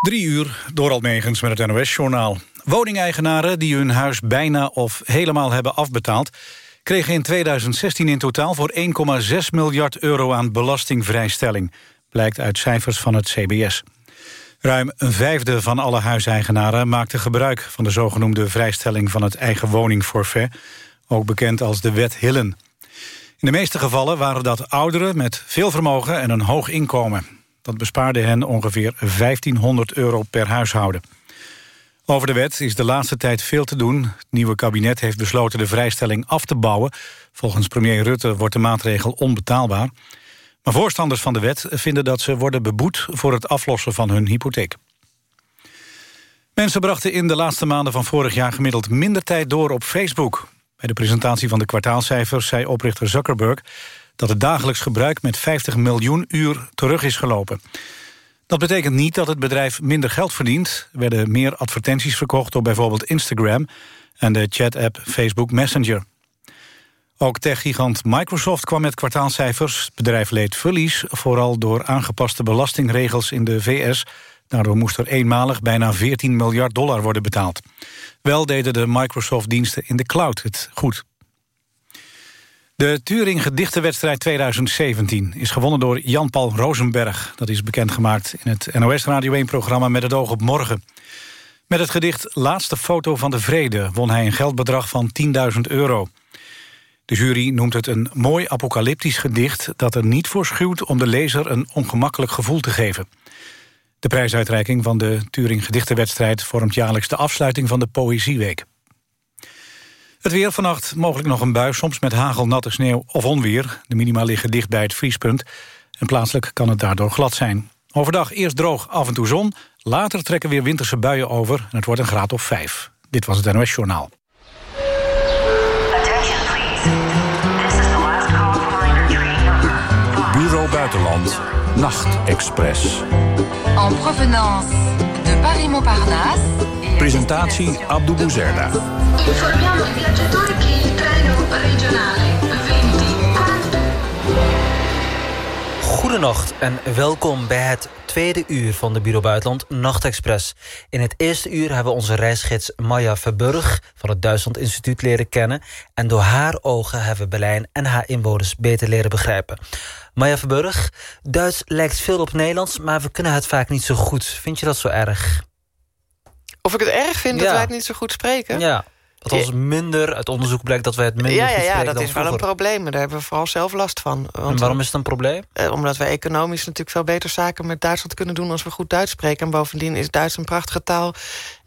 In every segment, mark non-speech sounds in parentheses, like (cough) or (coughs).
Drie uur, door Almegens met het NOS-journaal. Woningeigenaren die hun huis bijna of helemaal hebben afbetaald... kregen in 2016 in totaal voor 1,6 miljard euro aan belastingvrijstelling. Blijkt uit cijfers van het CBS. Ruim een vijfde van alle huiseigenaren maakte gebruik... van de zogenoemde vrijstelling van het eigen woningforfait... ook bekend als de wet Hillen. In de meeste gevallen waren dat ouderen met veel vermogen en een hoog inkomen. Dat bespaarde hen ongeveer 1500 euro per huishouden. Over de wet is de laatste tijd veel te doen. Het nieuwe kabinet heeft besloten de vrijstelling af te bouwen. Volgens premier Rutte wordt de maatregel onbetaalbaar. Maar voorstanders van de wet vinden dat ze worden beboet... voor het aflossen van hun hypotheek. Mensen brachten in de laatste maanden van vorig jaar... gemiddeld minder tijd door op Facebook. Bij de presentatie van de kwartaalcijfers zei oprichter Zuckerberg dat het dagelijks gebruik met 50 miljoen uur terug is gelopen. Dat betekent niet dat het bedrijf minder geld verdient. Er werden meer advertenties verkocht door bijvoorbeeld Instagram... en de chat-app Facebook Messenger. Ook techgigant Microsoft kwam met kwartaalcijfers. Het bedrijf leed verlies, vooral door aangepaste belastingregels in de VS. Daardoor moest er eenmalig bijna 14 miljard dollar worden betaald. Wel deden de Microsoft-diensten in de cloud het goed. De Turing Gedichtenwedstrijd 2017 is gewonnen door Jan-Paul Rosenberg. Dat is bekendgemaakt in het NOS Radio 1-programma Met het oog op morgen. Met het gedicht Laatste foto van de vrede... won hij een geldbedrag van 10.000 euro. De jury noemt het een mooi apocalyptisch gedicht... dat er niet voor schuwt om de lezer een ongemakkelijk gevoel te geven. De prijsuitreiking van de Turing Gedichtenwedstrijd... vormt jaarlijks de afsluiting van de Poëzieweek. Het weer vannacht mogelijk nog een bui, soms met hagel, natte sneeuw of onweer. De minima liggen dicht bij het vriespunt. En plaatselijk kan het daardoor glad zijn. Overdag eerst droog, af en toe zon. Later trekken weer winterse buien over en het wordt een graad of vijf. Dit was het NOS Journaal. Bureau Buitenland, Nachtexpress. En provenance de Paris-Montparnasse. Presentatie Abdou Bouzerda. Informiamo i viaggiatori che il treno regionale 20 Goedenacht en welkom bij het tweede uur van de Bureau Buitenland Nachtexpress. In het eerste uur hebben we onze reisgids Maya Verburg van het Duitsland Instituut leren kennen. En door haar ogen hebben we Berlijn en haar inwoners beter leren begrijpen. Maya Verburg, Duits lijkt veel op Nederlands, maar we kunnen het vaak niet zo goed. Vind je dat zo erg? Of ik het erg vind Ja. dat wij het niet zo goed spreken? Ja. Althans minder, uit onderzoek blijkt dat wij het minder ja, goed ja, ja dat is wel een probleem. Daar hebben we vooral zelf last van. En Want, waarom is het een probleem? eh, omdat we economisch natuurlijk veel beter zaken met Duitsland kunnen doen... als we goed Duits spreken. En bovendien is Duits een prachtige taal.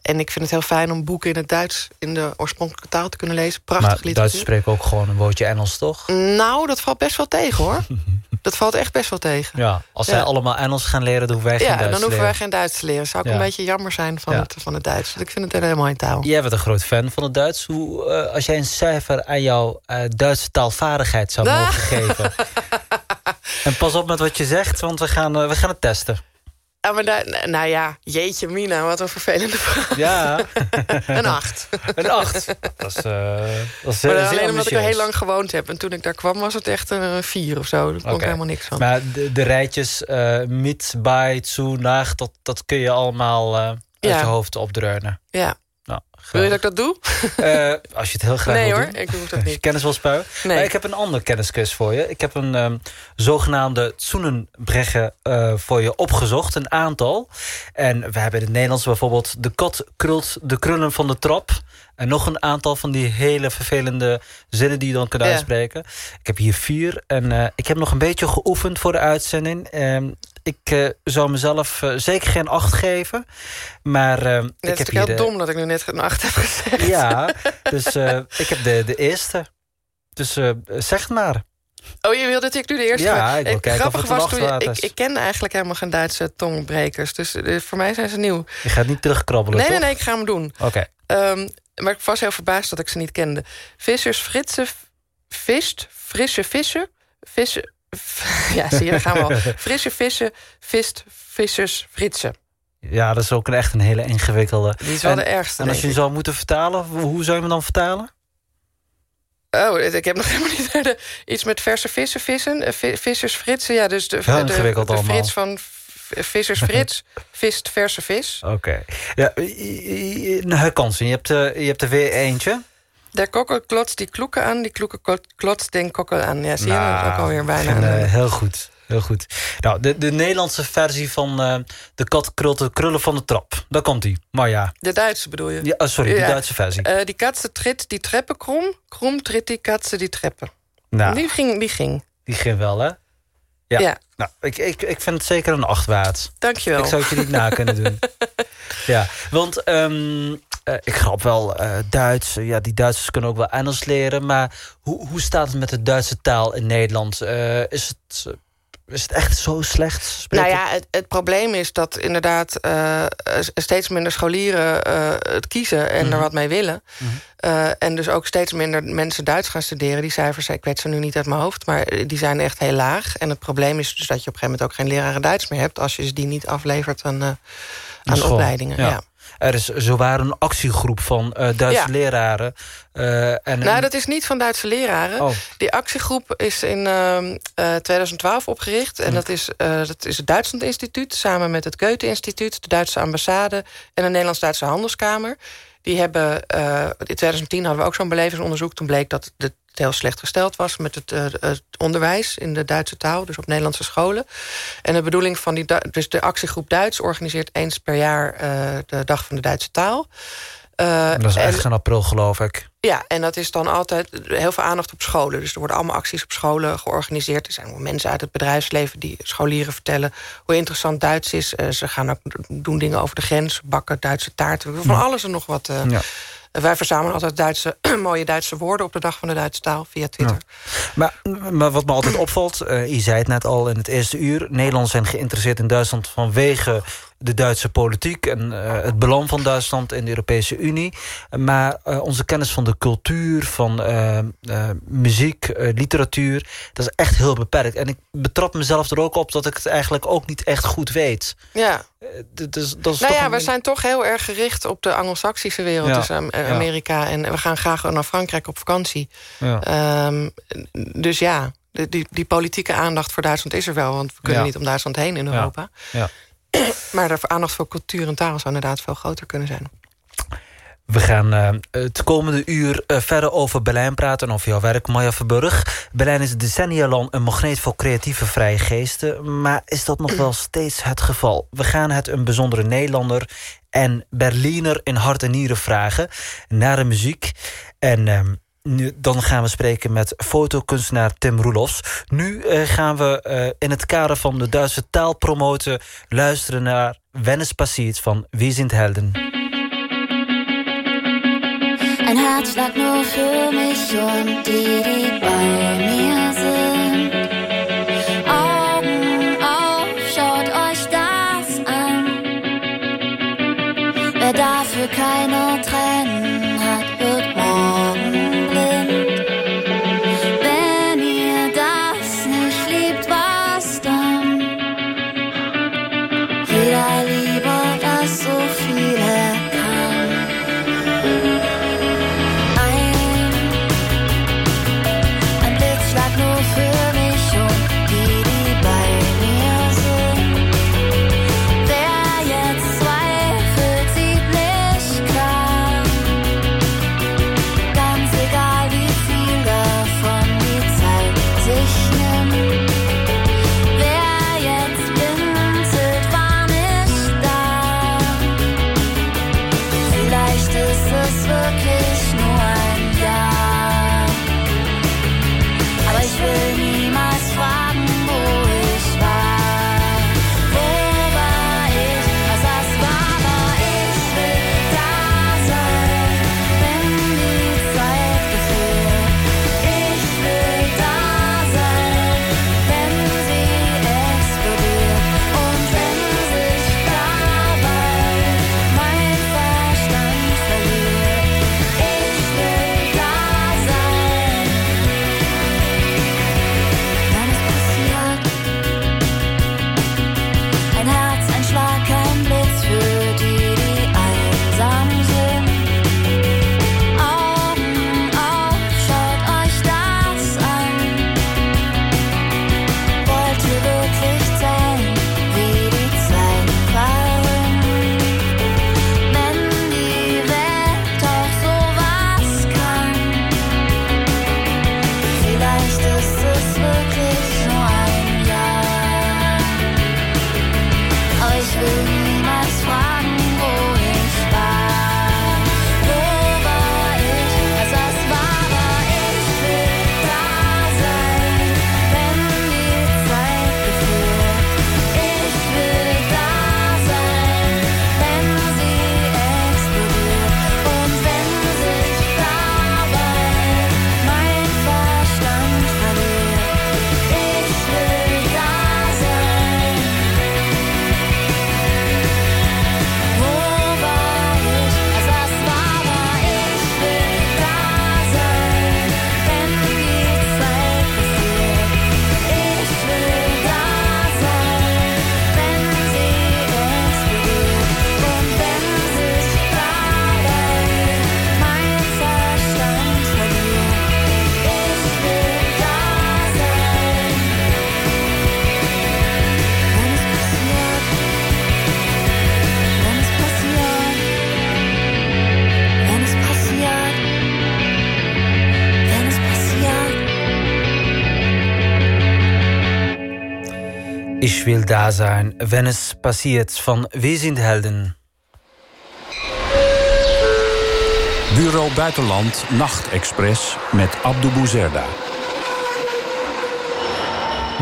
En ik vind het heel fijn om boeken in het Duits... in de oorspronkelijke taal te kunnen lezen. Prachtig Maar literatuur. Duitsers spreken ook gewoon een woordje Engels, toch? Nou, dat valt best wel tegen, hoor. (laughs) dat valt echt best wel tegen. Ja, als Ja. zij allemaal Engels gaan leren, dan hoeven wij geen Ja, Duits dan te hoeven wij leren. geen Duits te leren. Zou Ja. een beetje jammer zijn van, Ja. het, van het Duits. Want ik vind het een hele mooie taal. Jij bent een groot fan van het Duits. Hoe, eh, als jij een cijfer aan jouw eh, Duitse taalvaardigheid zou Ah. mogen geven. (laughs) en pas op met wat je zegt, want we gaan, eh, we gaan het testen. Ah, maar daar- nou ja, jeetje mina, wat een vervelende vraag. Ja, (laughs) Een acht. een acht. Dat is, eh dat is Maar zeer alleen omdat ik er heel lang gewoond heb. En toen ik daar kwam was het echt een vier of zo. Daar kon ik Oké. helemaal niks van. Maar de, de rijtjes uh, mit, bij, zu, nach, dat, dat kun je allemaal eh, uit Ja. je hoofd opdreunen. ja. Nou, Wil je dat ik dat doe? Eh, als je het heel graag nee wil hoor, doen. ik hoef dat (laughs) niet. kennis wil spuien. Nee. Maar ik heb een andere kennisquiz voor je. Ik heb een ehm, zogenaamde Zoenenbreggen eh voor je opgezocht. Een aantal. En we hebben in het Nederlands bijvoorbeeld... de kat krult de krullen van de trap. En nog een aantal van die hele vervelende zinnen die je dan kunt Ja. uitspreken. Ik heb hier vier. En eh, ik heb nog een beetje geoefend voor de uitzending. Ehm, ik eh, zou mezelf eh, zeker geen acht geven. Maar Het ik is heb natuurlijk hier heel de, dom dat ik nu net een acht heb gezegd. ja, dus ik heb de, de eerste. Dus zeg het maar. Oh, je wilde dat ik nu de eerste Ja, ik wil kijken of Grappig het een was toen je, ik, is. ik ken eigenlijk helemaal geen Duitse tongbrekers. Dus voor mij zijn ze nieuw. Je gaat niet terugkrabbelen, Nee, nee, toch? nee, ik ga hem doen. Oké. Ehm, maar ik was heel verbaasd dat ik ze niet kende. Vissers, fritsen, vist, frisse vissen, vissen... Ja, zie je, daar gaan we al. (laughs) Frisse vissen, vist, vissers, fritsen. Ja, dat is ook echt een hele ingewikkelde. Die is wel En- de ergste, En als je hem zou moeten vertalen, hoe zou je hem dan vertalen? Oh, ik heb nog (laughs) helemaal niet naar de, iets met verse vissen, vissen, eh, vi- vissers, fritsen. Ja, dus de, de, de frits van, vissers (laughs) Frits vist verse vis. Oké. Ja, een. Je hebt, uh, je hebt er weer eentje. Der kokkel klotst die kloeken aan, die kloeken klotst den kokkel aan. Ja, zie je nou, dat ook alweer bijna. En, uh, heel goed. Heel goed. Nou, de, de Nederlandse versie van uh, de kat krult de krullen van de trap. Daar komt hij. Maar ja. De Duitse bedoel je? Ja, oh, sorry, de Duitse versie. Uh, die katse trit die treppen krom. Krom trit die katse die treppen. Nou, die ging, die ging. Die ging wel, hè? Ja. ja. Nou, ik, ik, ik vind het zeker een acht waard. Dankjewel. Ik zou het je niet na kunnen doen. (laughs) ja, want um, uh, ik grap wel uh, Duits. ja, die Duitsers kunnen ook wel Engels leren. Maar hoe, hoe staat het met de Duitse taal in Nederland? Is het is het echt zo slecht? nou ja, het, het, probleem is dat inderdaad uh, steeds minder scholieren uh, het kiezen en er wat mee willen. Mm -hmm. uh, en dus ook steeds minder mensen Duits gaan studeren. Die cijfers, ik weet ze nu niet uit mijn hoofd, maar die zijn echt heel laag. En het probleem is dus dat je op een gegeven moment ook geen leraren Duits meer hebt... als je die niet aflevert aan, aan opleidingen. ja. ja. Er is zowaar een actiegroep van uh, Duitse ja. leraren. Uh, en nou, dat is niet van Duitse leraren. Oh. Die actiegroep is in uh, 2012 opgericht. En dat, is, dat is het Duitsland Instituut... samen met het Goethe-instituut, de Duitse ambassade... en de Nederlands-Duitse Handelskamer. Die hebben, in 2010 hadden we ook zo'n belevingsonderzoek. Toen bleek dat de het heel slecht gesteld was met het, uh, het, onderwijs in de Duitse taal, dus op Nederlandse scholen. En de bedoeling van die, dus de actiegroep Duits organiseert eens per jaar uh, de Dag van de Duitse Taal. Uh, dat is echt in april, geloof ik. Ja, en dat is dan altijd heel veel aandacht op scholen. Dus er worden allemaal acties op scholen georganiseerd. Er zijn mensen uit het bedrijfsleven die scholieren vertellen... hoe interessant Duits is. Uh, ze gaan ook doen dingen over de grens, bakken Duitse taarten. Van alles en nog wat... Uh, ja. Wij verzamelen altijd Duitse, (clears throat) mooie Duitse woorden... op de Dag van de Duitse Taal via Twitter. Maar, maar wat me altijd opvalt, uh, je zei het net al in het eerste uur... Nederlanders zijn geïnteresseerd in Duitsland vanwege de Duitse politiek... en uh, het belang van Duitsland in de Europese Unie. Maar uh, onze kennis van de cultuur, van muziek, literatuur... dat is echt heel beperkt. En ik betrap mezelf er ook op dat ik het eigenlijk ook niet echt goed weet. Ja. Dus, dat is nou ja, een... we zijn toch heel erg gericht op de Anglo-Saxische wereld. Ja. Dus Amerika. En we gaan graag naar Frankrijk op vakantie. Ja. Um, dus ja, die, die, die, politieke aandacht voor Duitsland is er wel. Want we kunnen niet om Duitsland heen in Europa. Ja. (coughs) maar de aandacht voor cultuur en taal zou inderdaad veel groter kunnen zijn. We gaan uh, het komende uur uh, verder over Berlijn praten en over jouw werk, Maya Verburg. Berlijn is decennia lang een magneet voor creatieve vrije geesten. Maar is dat nog wel steeds het geval? We gaan het een bijzondere Nederlander en Berliner in hart en nieren vragen naar de muziek. En uh, dan gaan we spreken met fotokunstenaar Tim Roelofs. Nu uh, gaan we uh, in het kader van de Duitse taal promoten... luisteren naar Wenn es passiert van Wie sind Helden. Ein Herzschlag nur für mich und die, die sind. Ich will da sein, wenn es passiert van Wie sind Helden. Bureau Buitenland Nachtexpress met Abdou Bouzerda.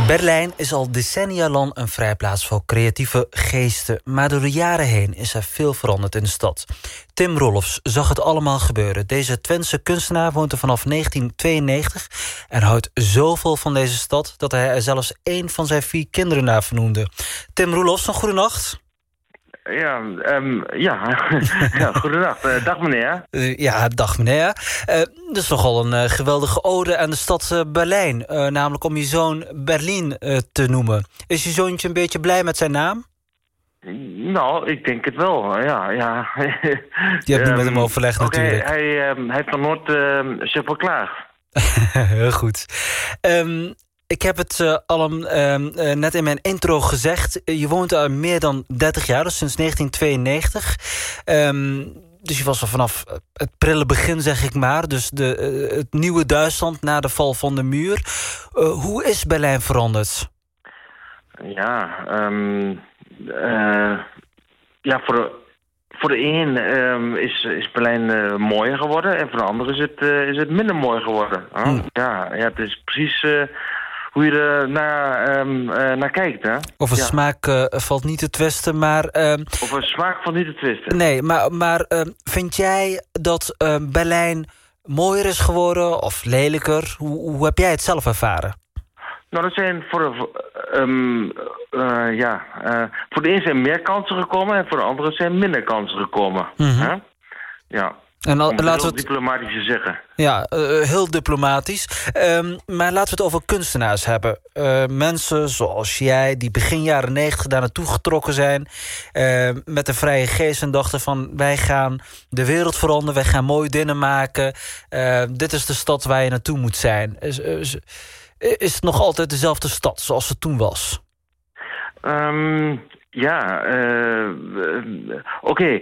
Berlijn is al decennia lang een vrijplaats voor creatieve geesten... maar door de jaren heen is er veel veranderd in de stad. Tim Rolfs zag het allemaal gebeuren. Deze Twentse kunstenaar woont er vanaf 1992... en houdt zoveel van deze stad... dat hij er zelfs één van zijn vier kinderen naar vernoemde. Tim Rolfs, een goede nacht. Ja, ehm, ja. (laughs) ja goedendag. Eh, dag meneer. Eh, ja, dag meneer. Eh, dat is nogal een geweldige ode aan de stad Berlijn. Namelijk om je zoon Berlin te noemen. Is je zoontje een beetje blij met zijn naam? Nou, ik denk het wel. Ja, ja. (laughs) Je hebt nu met hem Ehm, overlegd natuurlijk. Hij, ehm, hij heeft nog nooit super klaar. (laughs) Heel goed. Ehm, ik heb het eh, al ehm, eh, net in mijn intro gezegd. Eh, Je woont er meer dan 30 jaar, dus sinds 1992. Ehm, dus je was er vanaf het prille begin, zeg ik maar. Dus de, het nieuwe Duitsland na de val van de muur. Hoe is Berlijn veranderd? Ja, ehm, eh, ja voor de, voor de een ehm, is, is Berlijn mooier geworden en voor de ander is het, is het minder mooi geworden. Hmm. Ja, ja, het is precies hoe je er naar, ehm, eh, naar kijkt. Hè? Of een Ja. smaak eh, valt niet te twisten, maar... ehm, Of een smaak van niet te twisten. Nee, maar, maar ehm, vind jij dat Berlijn mooier is geworden of lelijker? Hoe, hoe heb jij het zelf ervaren? Nou, dat zijn voor eh, ja, voor de een zijn meer kansen gekomen en voor de andere zijn minder kansen gekomen. Mhm. hè? Ja, En het laten heel we het diplomatisch te zeggen. Ja, eh, heel diplomatisch. Ehm, maar laten we het over kunstenaars hebben. Eh, mensen zoals jij, die begin jaren negentig daar naartoe getrokken zijn... eh, met een vrije geest en dachten van... wij gaan de wereld veranderen, wij gaan mooie dingen maken. Dit is de stad waar je naartoe moet zijn. Is, is, is het nog altijd dezelfde stad zoals het toen was? Ehm, ja, oké.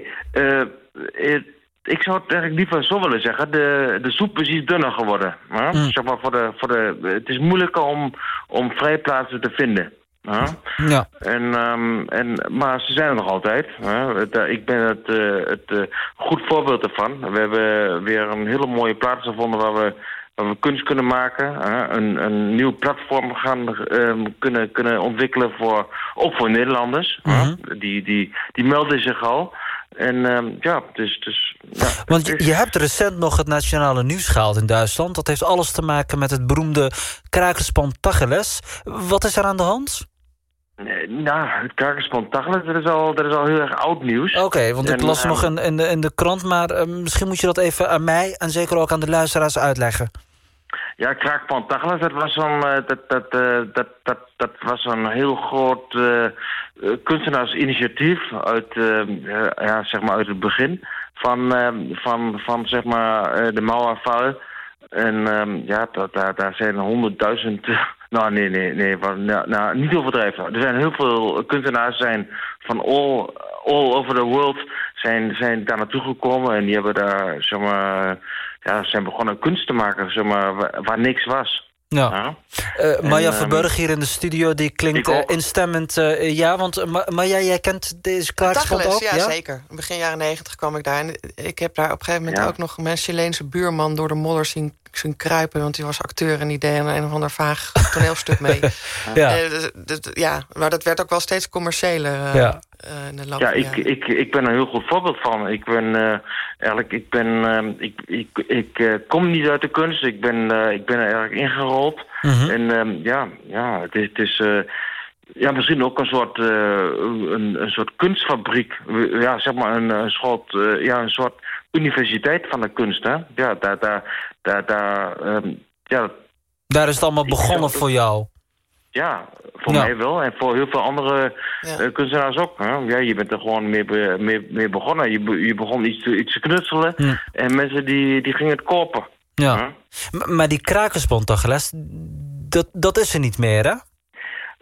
Ik zou het eigenlijk liever zo willen zeggen. De, de soep is iets dunner geworden. Hè? Mm. Zeg maar voor de, voor de, het is moeilijker om, om vrijplaatsen te vinden. Hè? Ja. En, ehm, en, maar ze zijn er nog altijd. Hè? Het, eh, ik ben het, eh, het eh, goed voorbeeld ervan. We hebben weer een hele mooie plaats gevonden waar we, waar we kunst kunnen maken. Hè? Een, een nieuw platform gaan ehm, kunnen, kunnen ontwikkelen voor, ook voor Nederlanders. hè? Mhm. Die, die, die melden zich al. En ehm, ja, dus... dus ja, Want je, is- je hebt recent nog het nationale nieuws gehaald in Duitsland. Dat heeft alles te maken met het beroemde krakerspan Tacheles. Wat is er aan de hand? Nou, het Krakerspan Tachelen, dat is al, dat is al heel erg oud nieuws. Oké, want ik En, las ehm, nog in, in, de, in de krant... maar eh, misschien moet je dat even aan mij... en zeker ook aan de luisteraars uitleggen. Ja, Kraakpan Tachelen, dat was zo'n eh, dat, dat, eh, dat, dat, dat was een heel groot eh, kunstenaarsinitiatief uit, eh, ja, zeg maar uit het begin van, eh, van, van zeg maar, de Mauerfall. En ehm, ja, dat, daar, daar zijn honderdduizend... (laughs) nou, nee, nee, nee. Nou, nou, niet overdrijven. Er zijn heel veel kunstenaars zijn van all, all over the world zijn, zijn daar naartoe gekomen. En die hebben daar, zeg maar... Ja, zijn begonnen kunst te maken, zeg maar, waar, waar niks was. Ja. Ja. Eh, Maya En, Verburg hier in de studio, die klinkt eh, instemmend. eh, ja, want uh, Ma- Maya, jij kent deze Tacheles, ook? ja, zeker. Begin jaren negentig kwam ik daar. En ik heb daar op een gegeven moment Ja. ook nog mijn Chileense buurman door de modder zien, zien kruipen. Want die was acteur en die deed een, een of ander vaag (laughs) toneelstuk mee. Ja. Eh, dus- dus- ja, maar dat werd ook wel steeds commerciëler. eh, Ja. eh, in de loop Ja, ik, ik, ik ben een heel goed voorbeeld van. Ik ben eh, eigenlijk, ik ben, ehm, ik, ik, ik eh, kom niet uit de kunst. Ik ben, eh, ik ben er eigenlijk ingerold. Mhm. En ehm, ja, ja, het is, het is eh, ja, misschien ook een soort, eh, een, een soort kunstfabriek. Ja, zeg maar een, een soort, eh, ja, een soort universiteit van de kunst. Hè? Ja, daar, daar, daar, daar ehm, ja, Daar is het allemaal begonnen voor jou. ja, voor Ja. mij wel. En voor heel veel andere Ja. eh, kunstenaars ook. Hè? Ja, je bent er gewoon mee, be- mee, mee begonnen. Je, be- je begon iets te, iets te knutselen. Hm. En mensen die, die gingen het kopen. Ja. Hè? Maar die krakersbond, Tacheles, dat, dat is er niet meer, hè?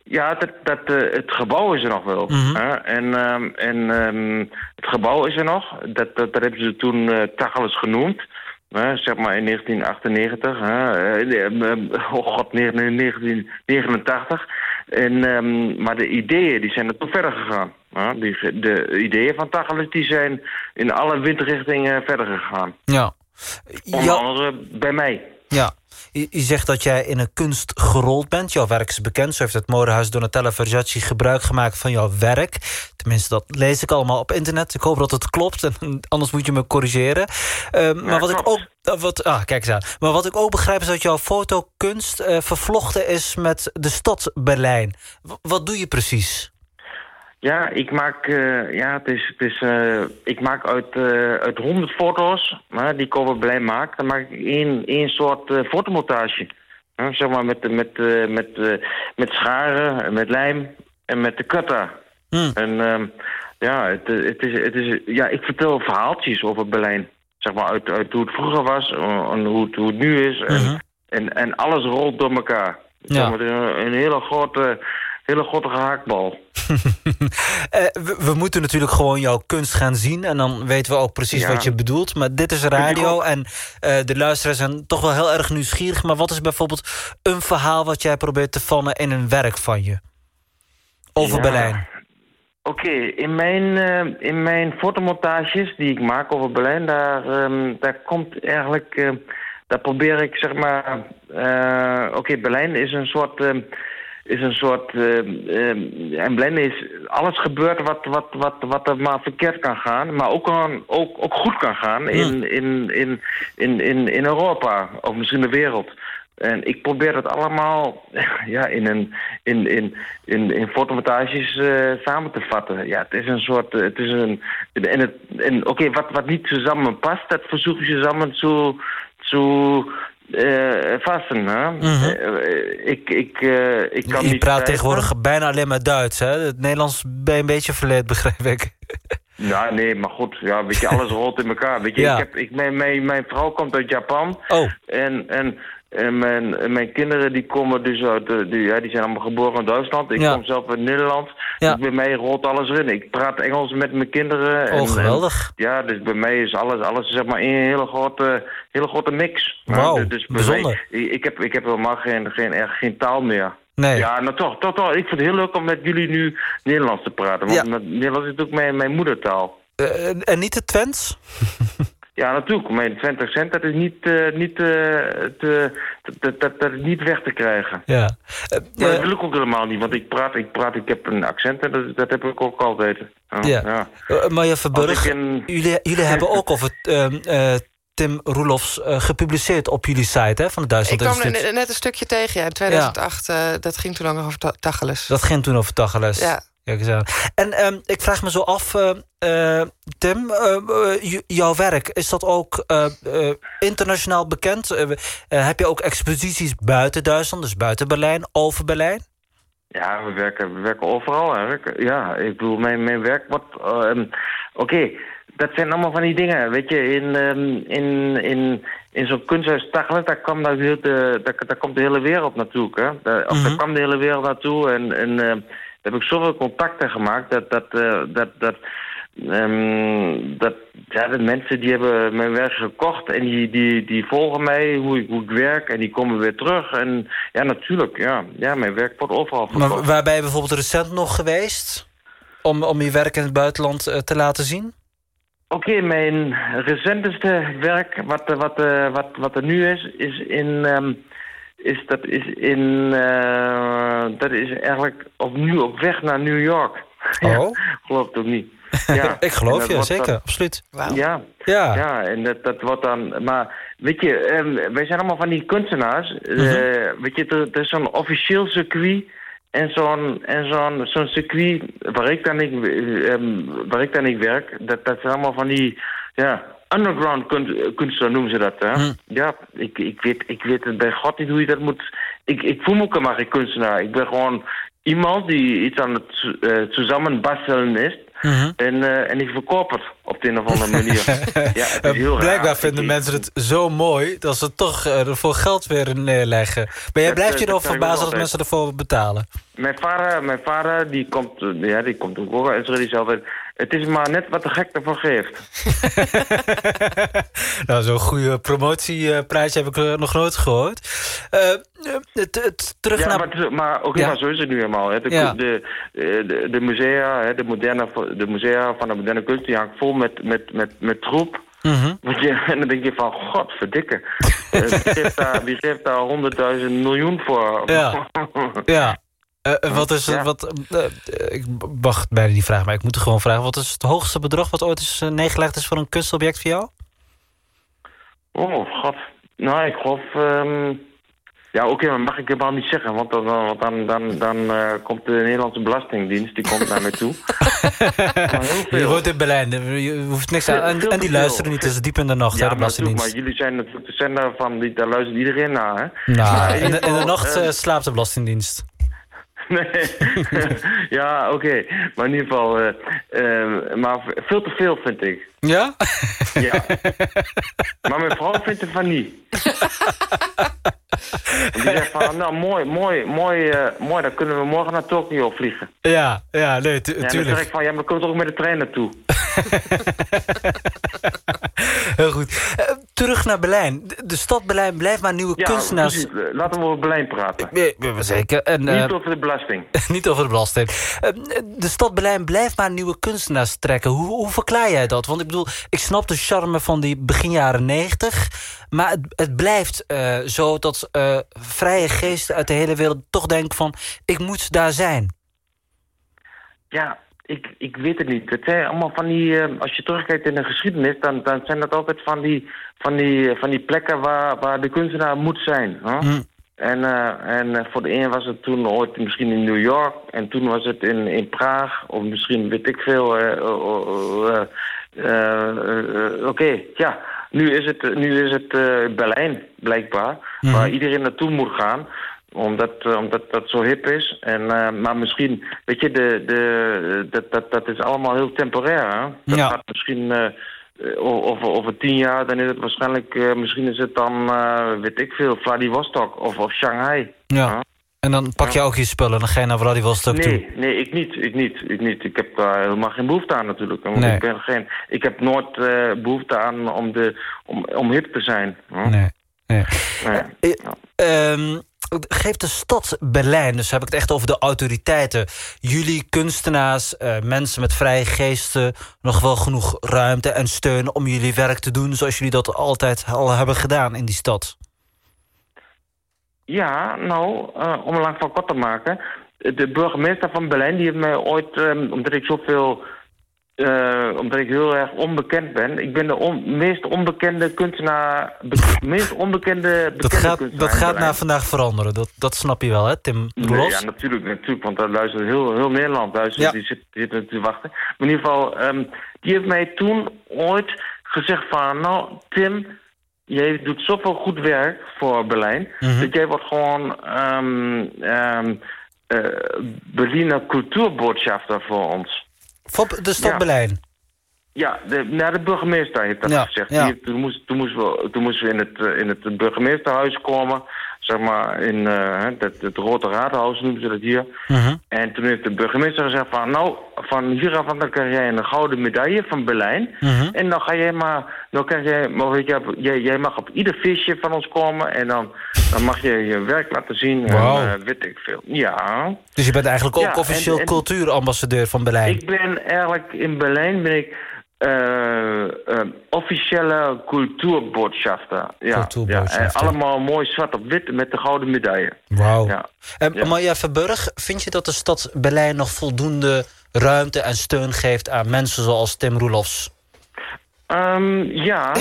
Ja, dat, dat, eh, het gebouw is er nog wel. Mhm. hè? En, ehm, en ehm, het gebouw is er nog. Dat, dat, dat hebben ze toen eh Tacheles genoemd. Zeg maar in 1998. Hè? Eh, nee, ehm, oh god, 1989. En, ehm, maar de ideeën die zijn er toen verder gegaan. Hè? Die, de ideeën van Tacheles die zijn in alle windrichtingen verder gegaan. Ja. Onder Ja, andere bij mij. ja. Je, je zegt dat jij in een kunst gerold bent. Jouw werk is bekend. Zo heeft het modehuis Donatella Versace gebruik gemaakt van jouw werk. Tenminste, dat lees ik allemaal op internet. Ik hoop dat het klopt. En (laughs) anders moet je me corrigeren. Eh, maar wat ik ook... eh, Wat, ah, kijk eens aan. Maar wat ik ook begrijp is dat jouw fotokunst eh, vervlochten is met de stad Berlijn. W- wat doe je precies? Ja, ik maak, eh, ja, het is, het is, eh, ik maak uit, eh, uit 100 foto's die ik over Berlijn maak, dan maak ik één, één soort fotomontage. Zeg maar met, met, met, met scharen, en met lijm en met de cutter. Hm. En ehm, ja, het, het is, het is, ja, ik vertel verhaaltjes over Berlijn. Zeg maar uit, uit hoe het vroeger was en hoe het, hoe het nu is. En, Mhm. en, en alles rolt door elkaar. Zeg Ja. maar, een, een hele grote, hele grote gehaktbal. (laughs) Eh, we, we moeten natuurlijk gewoon jouw kunst gaan zien... en dan weten we ook precies Ja. wat je bedoelt. Maar dit is radio en eh, de luisteraars zijn toch wel heel erg nieuwsgierig. Maar wat is bijvoorbeeld een verhaal wat jij probeert te vannen... in een werk van je? Over Ja. Berlijn. Oké, in, mijn, eh, in mijn fotomontages die ik maak over Berlijn, daar, ehm, daar komt eigenlijk, daar probeer ik zeg maar, oké, Berlijn is een soort, ehm, is een soort, ehm, ehm, en Berlijn is alles gebeurd wat, wat, wat, wat er maar verkeerd kan gaan, maar ook, kan, ook, ook goed kan gaan in, in, in, in, in, in Europa, of misschien de wereld. En ik probeer dat allemaal (laughs) ja, in, een, in, in, in, in fotomontages eh, samen te vatten. Ja, het is een soort... eh, Het is een, en het, en oké, wat, wat niet zusammen past, dat verzoek je samen zu, zu eh, vassen. Hè? Mhm. Eh, ik, ik, eh, ik kan je niet praat schrijven. tegenwoordig bijna alleen maar Duits. Hè? Het Nederlands ben je een beetje verleerd, (laughs) begrijp ik. Nou, nee, maar goed. Ja, weet je, alles rolt in elkaar. Weet je, Ja. ik heb, ik, mijn, mijn, mijn vrouw komt uit Japan. Oh, En, en, en mijn, en mijn kinderen die komen dus uit, de, die, ja, die zijn allemaal geboren in Duitsland. Ik Ja. kom zelf uit Nederland. Ja. Dus bij mij rolt alles erin. Ik praat Engels met mijn kinderen. En, oh geweldig. en- ja, dus bij mij is alles, alles zeg maar één hele grote, hele grote mix. Wauw, dus bij bijzonder. mij- ik, heb, ik heb helemaal geen, geen, echt geen taal meer. Nee. Ja, nou toch, toch, toch. Ik vind het heel leuk om met jullie nu Nederlands te praten. Want Ja. Nederlands is natuurlijk mijn, mijn moedertaal. Eh, en niet het Twents? (laughs) Ja, natuurlijk. Mijn 20 cent, dat is niet, eh, niet, eh, te, dat, dat, dat is niet weg te krijgen. Ja. Maar eh, dat wil ik ook helemaal niet, want ik praat, ik praat, ik heb een accent en dat, dat heb ik ook altijd. Ja, Ja. ja. Maya Verburg, ik jullie, jullie (laughs) hebben ook over ehm, eh, Tim Roelofs eh, gepubliceerd op jullie site hè, van het Ik Duitsland kwam Instituut. net, net een stukje tegen, ja. In 2008, eh, dat ging toen lang over Ta- Tacheles. Dat ging toen over Tacheles. Ja. Aan. En ehm, ik vraag me zo af, eh, eh, Tim, eh, jouw werk, is dat ook eh, eh, internationaal bekend? Heb je ook exposities buiten Duitsland, dus buiten Berlijn, over Berlijn? Ja, we werken, we werken overal eigenlijk. Ja, ik bedoel, mijn, mijn werk wordt... ehm, Oké, dat zijn allemaal van die dingen. Weet je, in, ehm, in, in, in zo'n kunsthuis Tachelen, daar, kwam daar, heel de, daar, daar komt de hele wereld naartoe. Hè? Daar, of Mhm. daar kwam de hele wereld naartoe. En, en ehm, daar heb ik zoveel contacten gemaakt dat... dat, eh, dat, dat ehm, dat, ja, de mensen die hebben mijn werk gekocht en die, die, die volgen mij, hoe ik, hoe ik werk, en die komen weer terug. En ja, natuurlijk, ja, ja mijn werk wordt overal verkocht. Maar waar ben je bijvoorbeeld recent nog geweest? Om, om je werk in het buitenland eh, te laten zien? Oké, mijn recenteste werk, wat, wat, eh, wat, wat er nu is, is in... ehm, is, dat is in... eh, dat is eigenlijk opnieuw op weg naar New York. (laughs) Ja, Oh. geloof het ook niet. (laughs) Ja. Ik geloof je, zeker, dan- absoluut. Ja, Ja. ja, en dat, dat wordt dan... Maar weet je, ehm, wij zijn allemaal van die kunstenaars. Mhm. Eh, weet je, er, er is zo'n officieel circuit... En zo'n en zo'n zo'n circuit waar ik, dan niet, eh, ehm, waar ik dan niet werk... Dat, dat zijn allemaal van die... Ja, underground kun, kunstenaar noemen ze dat. Hè? Hm. Ja, ik, ik, weet, ik weet bij God niet hoe je dat moet... Ik, ik voel me ook helemaal geen kunstenaar. Ik ben gewoon iemand die iets aan het uh, samenbastelen is... Mhm. En, eh, en ik verkoop het op de een of andere manier. (laughs) ja, het is heel raar. Blijkbaar vinden Ik- mensen het zo mooi... dat ze toch eh, er voor geld weer neerleggen. Maar jij blijft eh, je erover verbazen dat mensen ervoor betalen. Mijn vader, mijn vader die komt, eh, ja, die komt ook wel uit Israël. Het is maar net wat de gek ervan geeft. (laughs) nou, zo'n goede promotieprijs heb ik eh, nog nooit gehoord. Eh, eh, terug Ja, naar... maar, het- maar, zo is het nu helemaal. De, de, de, musea, de, moderne, de musea van de moderne kunst, die hangt vol met, met, met, met troep. Mhm. (laughs) En dan denk je van, god, verdikke. (laughs) Wie, geeft daar, wie geeft daar honderdduizend miljoen voor? Ja. Ja. Eh, eh, wat is, Ja. wat, eh, ik wacht bijna die vraag, maar ik moet er gewoon vragen. Wat is het hoogste bedrag wat ooit is neergelegd is voor een kunstobject voor jou? Oh, god. Nou, ik geloof... ehm, Ja, oké, maar mag ik helemaal niet zeggen. Want dan, dan, dan, dan komt de Nederlandse Belastingdienst, die komt naar mij toe. (laughs) Je woont in Berlijn, je hoeft niks aan. En, en die luisteren niet, het is diep in de nacht, hè, Ja, de maar, natuurlijk, maar Belastingdienst. jullie zijn natuurlijk de zender van... Die, daar luistert iedereen naar, hè? Nou, Maar in, de, in de nacht eh, eh, slaapt de Belastingdienst. (laughs) Nee. (laughs) ja, oké. Maar in ieder geval... eh, eh, maar veel te veel, vind ik. Ja? Ja. (laughs) maar mijn vrouw vindt ervan niet. Die zegt van, nou mooi, mooi, mooi, eh, mooi, dan kunnen we morgen naar Tokio vliegen. ja, ja, nee, tu- Ja, en dan tuurlijk. zeg ik van, ja, maar we kunnen toch ook met de trein naartoe? Heel goed. Eh, terug naar Berlijn. De, de stad Berlijn blijft maar nieuwe Ja, kunstenaars... precies. Laten we over Berlijn praten. Zeker. En, eh, Niet over de belasting. (laughs) Niet over de belasting. Eh, De stad Berlijn blijft maar nieuwe kunstenaars trekken. Hoe, hoe verklaar jij dat? Want ik bedoel, ik snap de charme van die begin jaren negentig. Maar het, het blijft eh, zo dat eh, vrije geesten uit de hele wereld toch denken van... ik moet daar zijn. Ja, ik, ik weet het niet. Het zijn allemaal van die... eh, als je terugkijkt in de geschiedenis... dan, dan zijn dat altijd van die, van die, van die plekken waar, waar de kunstenaar moet zijn. Hm. En, eh, en eh, voor de een was het toen ooit misschien in New York... en toen was het in, in Praag... of misschien weet ik veel... Oké, ja. Nu is het, nu is het Berlijn, blijkbaar... waar iedereen naartoe moet gaan omdat, eh, omdat dat zo hip is. En, eh, maar misschien, weet je, de, de, dat, dat, dat is allemaal heel temporair. Hè? Dat Ja. gaat misschien eh, over, over tien jaar, dan is het waarschijnlijk, misschien is het dan, weet ik veel, Vladivostok of, of Shanghai. Ja. En dan pak je ook je spullen en dan ga je naar Vladivostok toe. Nee, nee, ik niet, ik niet, ik niet. Ik heb daar helemaal geen behoefte aan natuurlijk. Want Nee. ik, ben geen, ik heb nooit eh, behoefte aan om, de, om, om hip te zijn. Nee. nee. Nee. Eh, Ja. Ehm, geeft de stad Berlijn, dus heb ik het echt over de autoriteiten... jullie kunstenaars, eh, mensen met vrije geesten... nog wel genoeg ruimte en steun om jullie werk te doen... zoals jullie dat altijd al hebben gedaan in die stad? Ja, nou, eh, om een lang van kort te maken. De burgemeester van Berlijn die heeft mij ooit, eh, omdat ik zoveel, eh, omdat ik heel erg onbekend ben. Ik ben de on- meest onbekende kunstenaar, be- meest onbekende bekende Dat gaat, dat gaat na vandaag veranderen, dat, dat snap je wel, hè, Tim Nee, ja, natuurlijk, natuurlijk, want daar luistert heel, heel Nederland luistert, Ja. die zit, zit te wachten. Maar in ieder geval, ehm, die heeft mij toen ooit gezegd van, nou, Tim, jij doet zoveel goed werk voor Berlijn, Mhm. dat jij wordt gewoon ehm eh, Berliner cultuurbotschafter voor ons. Voor de stad Ja. Berlijn. Ja, de, nou, de burgemeester heeft dat Ja, gezegd. ja. Toen, moest, toen, moesten we, toen moesten we in het, eh, in het burgemeesterhuis komen. Zeg maar, in eh, het, het Rote Raadhuis noemen ze dat hier. Mhm. En toen heeft de burgemeester gezegd van, nou, van hieraf dan krijg jij een gouden medaille van Berlijn. Mhm. En dan ga jij maar, dan krijg jij, maar weet je, jij, jij mag op ieder feestje van ons komen en dan, dan mag je je werk laten zien. Wauw. En, eh, weet ik veel. Ja. Dus je bent eigenlijk ook Ja, officieel en- cultuurambassadeur van Berlijn. Ik ben eigenlijk in Berlijn ben ik eh, eh, officiële cultuurbotschafter. Ja, Cultuurbotschafter. Ja, en allemaal mooi zwart op wit met de gouden medaille. Wauw. Ja. En Ja. Maya Verburg, vind je dat de stad Berlijn nog voldoende ruimte en steun geeft aan mensen zoals Tim Roelofs? Ehm, ja.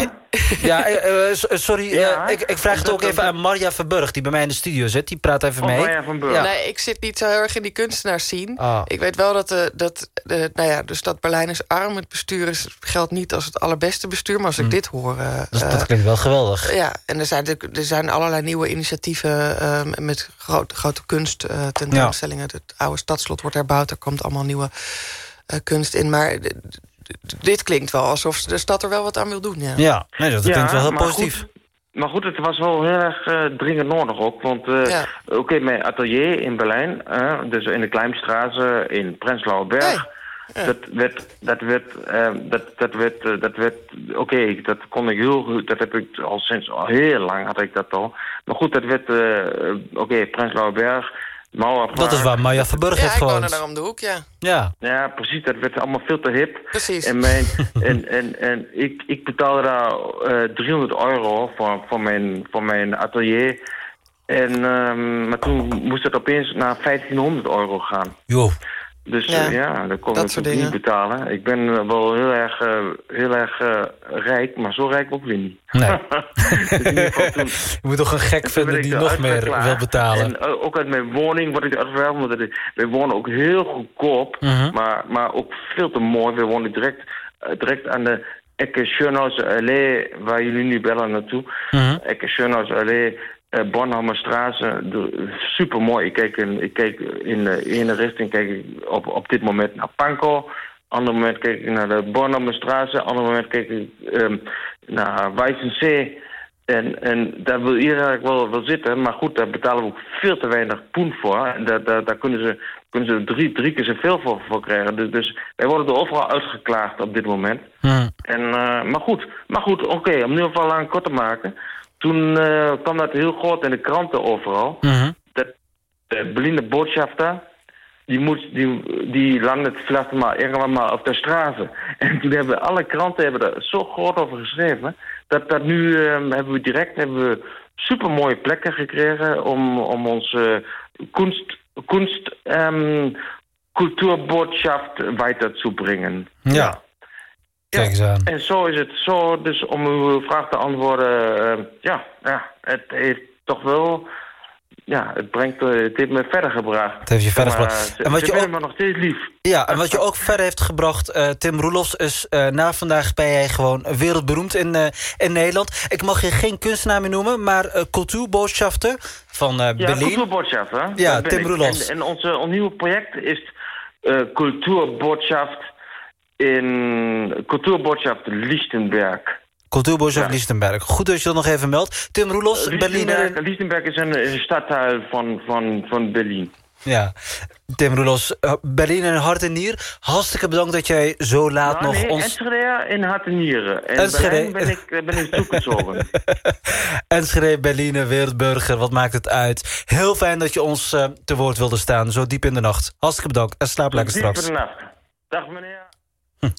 Ja, eh, eh, eh, sorry, Ja, eh, ik, ik vraag het dat- ook even dat- aan Marja Verburg... die bij mij in de studio zit. Die praat even Oh, mee. Marja van Burg. Ja. Nee, ik zit niet zo heel erg in die kunstenaarsscene. Ah. Ik weet wel dat, de, dat de, nou ja, de stad Berlijn is arm. Het bestuur is, geldt niet als het allerbeste bestuur. Maar als ik dit hoor... eh. Dat, eh, dat klinkt wel geweldig. ja, en er zijn, er zijn allerlei nieuwe initiatieven... eh, met grote, grote kunst eh, tentoonstellingen. Het oude stadslot wordt herbouwd. Er komt allemaal nieuwe eh, kunst in. Maar dit klinkt wel alsof de stad er wel wat aan wil doen. Ja. Ja, nee, dat Ja, klinkt wel heel maar positief. goed, maar goed, het was wel heel erg eh, dringend nodig ook. Want eh, Ja. oké, mijn atelier in Berlijn, eh, dus in de Kleinstraße, in Prenzlauer Berg... Hey. Dat werd, dat werd, eh, dat, dat werd, dat werd, oké, dat kon ik heel goed, dat heb ik al sinds al heel lang had ik dat al. Maar goed, dat werd, eh, oké, Prenzlauer Berg. Dat is waar Marja Verburg Ja, heeft er gewoond. daar om de hoek, ja. Ja, Ja, precies, dat werd allemaal veel te hip. Precies. En, mijn, (laughs) en, en, en ik, ik betaalde daar eh 300 euro voor, voor, mijn, voor mijn atelier. En, ehm, maar toen moest het opeens naar 1500 euro gaan. joh. Dus Ja, ja, ja dat kon dat ik natuurlijk niet betalen. Ik ben eh, wel heel erg, eh, heel erg eh, rijk, maar zo rijk ook weer niet. Nee. (laughs) Dus toen- (laughs) Je moet toch een gek vinden die nog meer wil betalen. En eh, ook uit mijn woning word ik uitgewerkt. Want wij wonen ook heel goedkoop. Mhm. maar, maar ook veel te mooi. We wonen direct, eh, direct aan de Ecke Schönhauser Allee. Waar jullie nu bellen naartoe. Mhm. Ecke Schönhauser Allee. Uh, Bornholmerstraße. Super mooi. Ik kijk in, ik kijk in de ene richting kijk ik op, op dit moment naar Pankow. Ander moment kijk ik naar de Bornholmerstraße. Ander moment kijk ik ehm, naar Weissensee. En, en daar wil iedereen eigenlijk wel, wel zitten. Maar goed, daar betalen we ook veel te weinig poen voor. En daar, daar, daar kunnen ze, kunnen ze drie, drie keer zoveel voor, voor krijgen. Dus, dus wij worden er overal uitgeklaagd op dit moment. En, eh, maar goed, maar goed oké, om nu geval lang kort te maken. Toen eh, kwam dat heel groot in de kranten overal. Mhm. Dat de Berliner Botschafter, die, moet, die, die vielleicht maar irgendwann maar op de straten. En toen hebben alle kranten hebben er zo groot over geschreven... dat, dat nu eh, hebben we direct hebben we supermooie plekken gekregen... om, om onze kunst, kunst ehm, weiter te brengen. Ja. Kijk eens aan. En zo is het zo, dus om uw vraag te antwoorden, eh, ja, ja, het heeft toch wel, ja, het brengt, eh, het heeft me verder gebracht. Het heeft je verder gebracht. En wat je ook- me nog steeds lief. Ja, en wat je ook verder heeft gebracht, eh, Tim Roelofs... is eh, na vandaag ben jij gewoon wereldberoemd in, eh, in Nederland. Ik mag je geen kunstenaar meer noemen, maar uh, cultuurbotschafter van uh, Ja, Berlin. cultuurbotschaft, hè? Ja, Tim. Roelofs. En, en onze, ons nieuwe project is uh, in cultuurbotschaft Lichtenberg. Cultuurbotschafter Ja. Lichtenberg. Goed dat je dat nog even meldt. Tim Roelofs, Berliner... Lichtenberg, is een, een van, van, van Berlin. Ja, Tim Roelofs, uh, Berlin en hart en nier. Hartstikke bedankt dat jij zo laat Nou, nog nee, ons... Enschede in hart en nieren. En Enschede. Berlijn ben ik, eh, ben ik. (laughs) Enschede, Berliner, Wereldburger, wat maakt het uit? Heel fijn dat je ons uh, te woord wilde staan, zo diep in de nacht. Hartstikke bedankt en slaap lekker Diep straks. in de nacht. Dag meneer. Hm.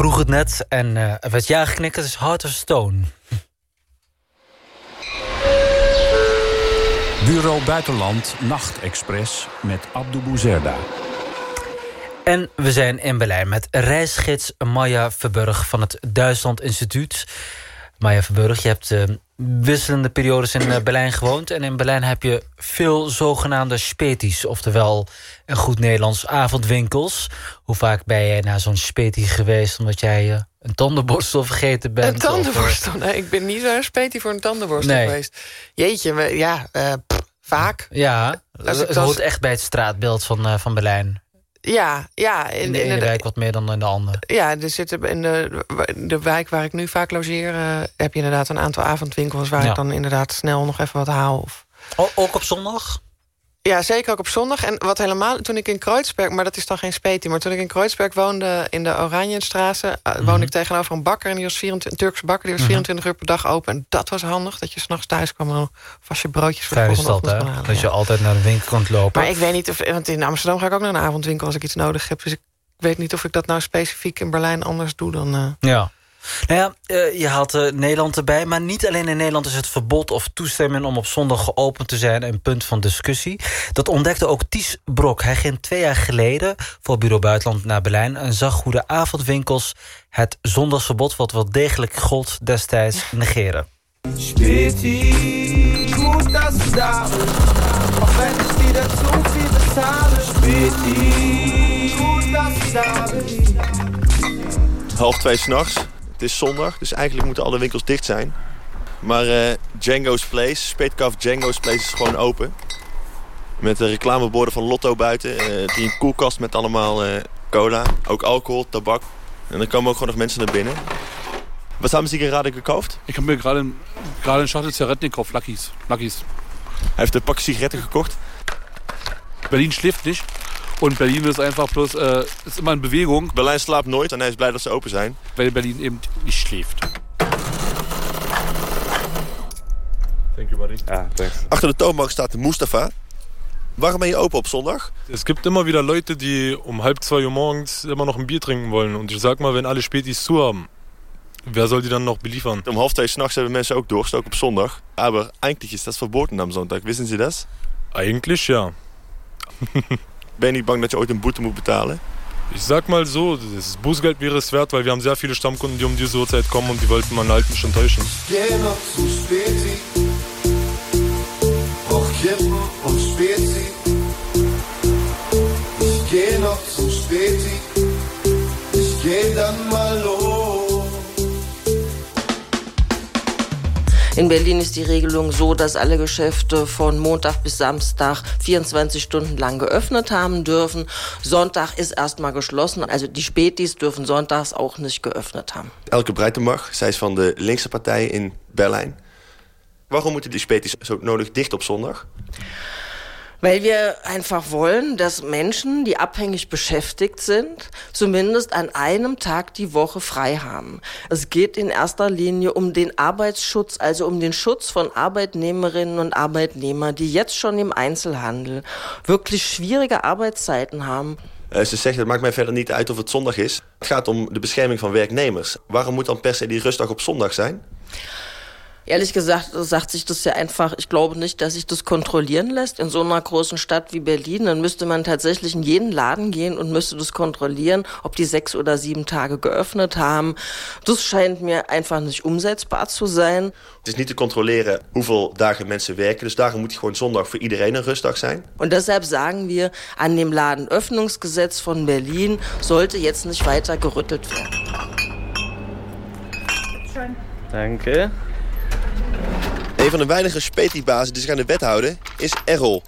Vroeg het net en eh, er werd ja geknikt. Het is Heart of Stone. Bureau Buitenland Nachtexpress met Abdou Bouzerda. En we zijn in Berlijn met reisgids Maya Verburg van het Duitsland Instituut. Maya Verburg, je hebt eh, wisselende periodes in eh, Berlijn gewoond. En in Berlijn heb je veel zogenaamde speties. Oftewel, een goed Nederlands avondwinkels. Hoe vaak ben jij naar zo'n speti geweest... omdat jij eh, een tandenborstel vergeten bent? Een of, eh, tandenborstel? Nee, ik ben niet zo'n spetie voor een tandenborstel Nee. geweest. Jeetje, we- ja, pff, vaak. Ja, als- hoort echt bij het straatbeeld van, van Berlijn. Ja, ja. In de ene inderdaad. wijk wat meer dan in de andere. Ja, er zitten in de, de wijk waar ik nu vaak logeer... eh, heb je inderdaad een aantal avondwinkels... waar Ja. ik dan inderdaad snel nog even wat haal. Of... O- ook op zondag? Ja, zeker ook op zondag. En wat helemaal, toen ik in Kreuzberg... maar dat is dan geen speti, maar toen ik in Kreuzberg woonde... in de Oranjenstraße, uh, woonde ik tegenover een bakker... en die was 24, een Turkse bakker, die was 24 uur per dag open. En dat was handig, dat je s'nachts thuis kwam... en dan vast je broodjes voor de Fijn is volgende kon halen. Dat ja. je altijd naar de winkel kunt lopen. Maar ik weet niet of... want in Amsterdam ga ik ook naar een avondwinkel... als ik iets nodig heb. Dus ik weet niet of ik dat nou specifiek in Berlijn anders doe dan... eh, Ja. Nou ja, eh, je haalt eh, Nederland erbij. Maar niet alleen in Nederland is het verbod of toestemming... om op zondag geopend te zijn een punt van discussie. Dat ontdekte ook Ties Brok. Hij ging twee jaar geleden voor Bureau Buitenland naar Berlijn... en zag hoe de avondwinkels het zondagsverbod... wat wel degelijk gold destijds negeren. Späti, gut, dass du da bist. Auch wenn ich wieder zu viel bezahle. Späti, gut, dass du da bist. half twee s'nachts. Het is zondag, dus eigenlijk moeten alle winkels dicht zijn. Maar eh, Django's Place, Speetkaf Django's Place is gewoon open. Met de reclameborden van Lotto buiten. eh die een koelkast met allemaal eh, cola. Ook alcohol, tabak. En dan komen ook gewoon nog mensen naar binnen. Wat haben Sie gerade gekauft? Ich habe mir gerade eine Schachtel Zigaretten gekauft, Luckies. Luckies. Hij heeft een pakje sigaretten gekocht. Berlin schläft nicht. Und Berlin ist einfach bloß, äh, ist immer in Bewegung, Berlijn slaapt nooit en hij is blij dat ze open zijn. weil Berlin eben nicht schläft. Thank you, buddy. Ja, thanks. Achter de toonbank staat de Mustafa. Waarom ben je open op zondag? Es gibt immer wieder Leute, die um halb zwei Uhr morgens immer noch ein Bier trinken wollen. Und ich sag mal, wenn alle Spätis zu haben, wer soll die dann noch beliefern? Om half twee s'nachts hebben mensen ook doorgestoken op zondag. Aber eigentlich ist das verboten am Sonntag. Wissen Sie das? Eigentlich ja. (laughs) Ben je niet bang dat je ooit een boete moet betalen? Ich sag mal so, das Bußgeld wäre es wert, weil wir haben sehr viele Stammkunden, die um diese Uhrzeit kommen und die wollten man halt nicht enttäuschen. Geh noch zu Späti. Brauch Kippen und Spezi. Ich geh noch zu Späti. Ich geh dann mal In Berlin ist die Regelung so, dass alle Geschäfte von Montag bis Samstag 24 Stunden lang geöffnet haben dürfen. Sonntag ist erstmal geschlossen. Also die Spätis dürfen sonntags auch nicht geöffnet haben. Elke Breitenbach, zij is van de linkse partij in Berlijn. Waarom moeten die speties zo nodig dicht op zondag? Weil wir einfach wollen, dass Menschen, die abhängig beschäftigt sind, zumindest an einem Tag die Woche frei haben. Es geht in erster Linie um den Arbeitsschutz, also um den Schutz von Arbeitnehmerinnen und Arbeitnehmern, die jetzt schon im Einzelhandel wirklich schwierige Arbeitszeiten haben. Eh, ze zegt, het maakt mij verder niet uit of het zondag is. Het gaat om de bescherming van werknemers. Waarom moet dan per se die rustdag op zondag zijn? Ehrlich gesagt sagt sich das ja einfach, ich glaube nicht, dass sich das kontrollieren lässt. In so einer großen Stadt wie Berlin, dann müsste man tatsächlich in jeden Laden gehen und müsste das kontrollieren, ob die sechs oder sieben Tage geöffnet haben. Das scheint mir einfach nicht umsetzbar zu sein. Het is niet te controleren hoeveel dagen mensen werken. Dus daarom moet gewoon zondag voor iedereen een rustdag zijn. Und deshalb sagen wir, an dem Ladenöffnungsgesetz von Berlin sollte jetzt nicht weiter gerüttelt werden. Danke. Een van de weinige spetiebazen die zich aan de wet houden is Errol.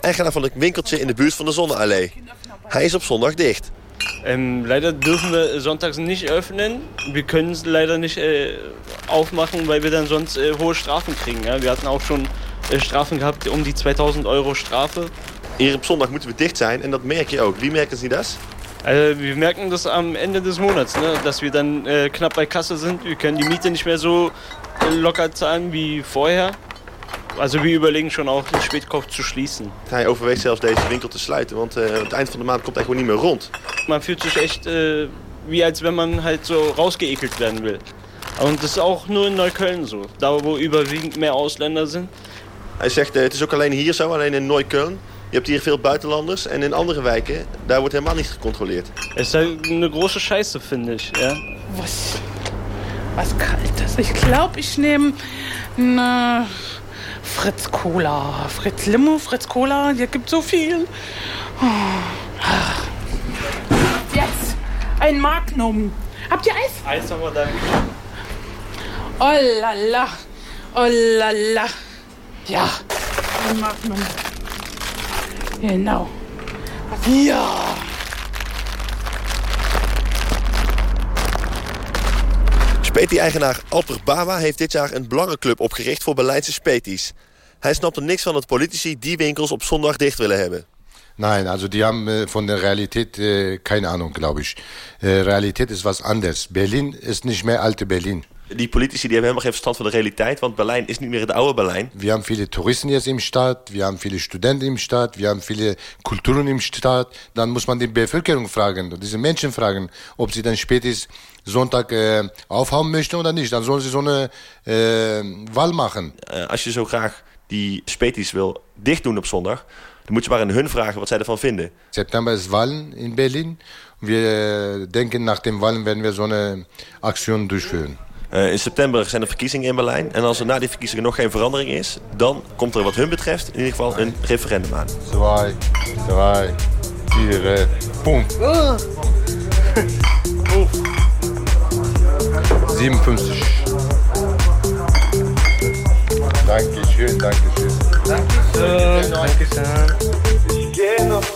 Eigenaar van een winkeltje in de buurt van de Zonneallee. Hij is op zondag dicht. Ähm, leider dürfen wir sonntags nicht öffnen. Wir können es leider nicht äh, aufmachen, weil wir dann sonst äh, hohe Strafen kriegen. Ja? Wir hatten auch schon äh, Strafen gehabt, um die 2000 Euro Strafe. Hier op zondag moeten we dicht zijn en dat merk je ook. Wie merken Sie das? Also wir merken das am Ende des Monats, ne? dass wir dann äh, knapp bei Kasse sind. Wir können die Miete nicht mehr so locker zahlen wie vorher. Also wir überlegen schon auch, den Spätkauf zu schließen. Hij overweegt zelfs deze winkel te sluiten, want aan het eind van de maand komt hij gewoon niet meer rond. Man fühlt sich echt äh, wie als wenn man halt so rausgeekelt werden will. Und das ist auch nur in Neukölln so. Da wo überwiegend mehr Ausländer sind. Hij zegt, eh, het is ook alleen hier zo, alleen in Neukölln. Je hebt hier veel buitenlanders en in andere wijken, daar wordt helemaal niet gecontroleerd. Es ist halt eine große Scheiße, finde ich. Ja? Was, was Kaltes. Ich glaube, ich nehme eine Fritz Cola. Fritz Limo, Fritz Cola. Hier gibt so viel. Ah. Jetzt ein Magnum. Habt ihr Eis? Eis haben wir da. Oh la la. Oh la la. Ja, ein Magnum. Genau. Ja. Speti-eigenaar Alper Bawa heeft dit jaar een belangenclub opgericht voor Berlijnse Speties. Hij snapt er niks van dat politici die winkels op zondag dicht willen hebben. Nein, also die haben äh, von der Realität äh, keine Ahnung, glaube ich. Äh, Realität ist was anderes. Berlin ist nicht mehr alte Berlin. Die politici die hebben helemaal geen verstand van de realiteit, want Berlijn is niet meer het oude Berlijn. Wir haben viele Touristen jetzt im Stadt, wir haben viele Studenten im Stadt, wir haben viele Kulturen im Stadt. Dann muss man die Bevölkerung fragen, diese Menschen fragen, ob sie dann spätestens Sonntag äh, aufhauen möchten oder nicht. Dann sollen sie so eine äh, Wahl machen. Eh, als je zo graag die Speties wil dicht doen op zondag, dan moet je maar aan hun vragen wat zij ervan vinden. September ist Wahlen in Berlin. Wir äh, denken, nach den Wahlen werden wir so eine Aktion durchführen. Eh, in september zijn er verkiezingen in Berlijn. En als er na die verkiezingen nog geen verandering is... dan komt er wat hun betreft in ieder geval een referendum aan. Zwei, drei, vier, boom. 57. Dankeschön, dankeschön. Dankeschön. Dankeschön. Ich geh noch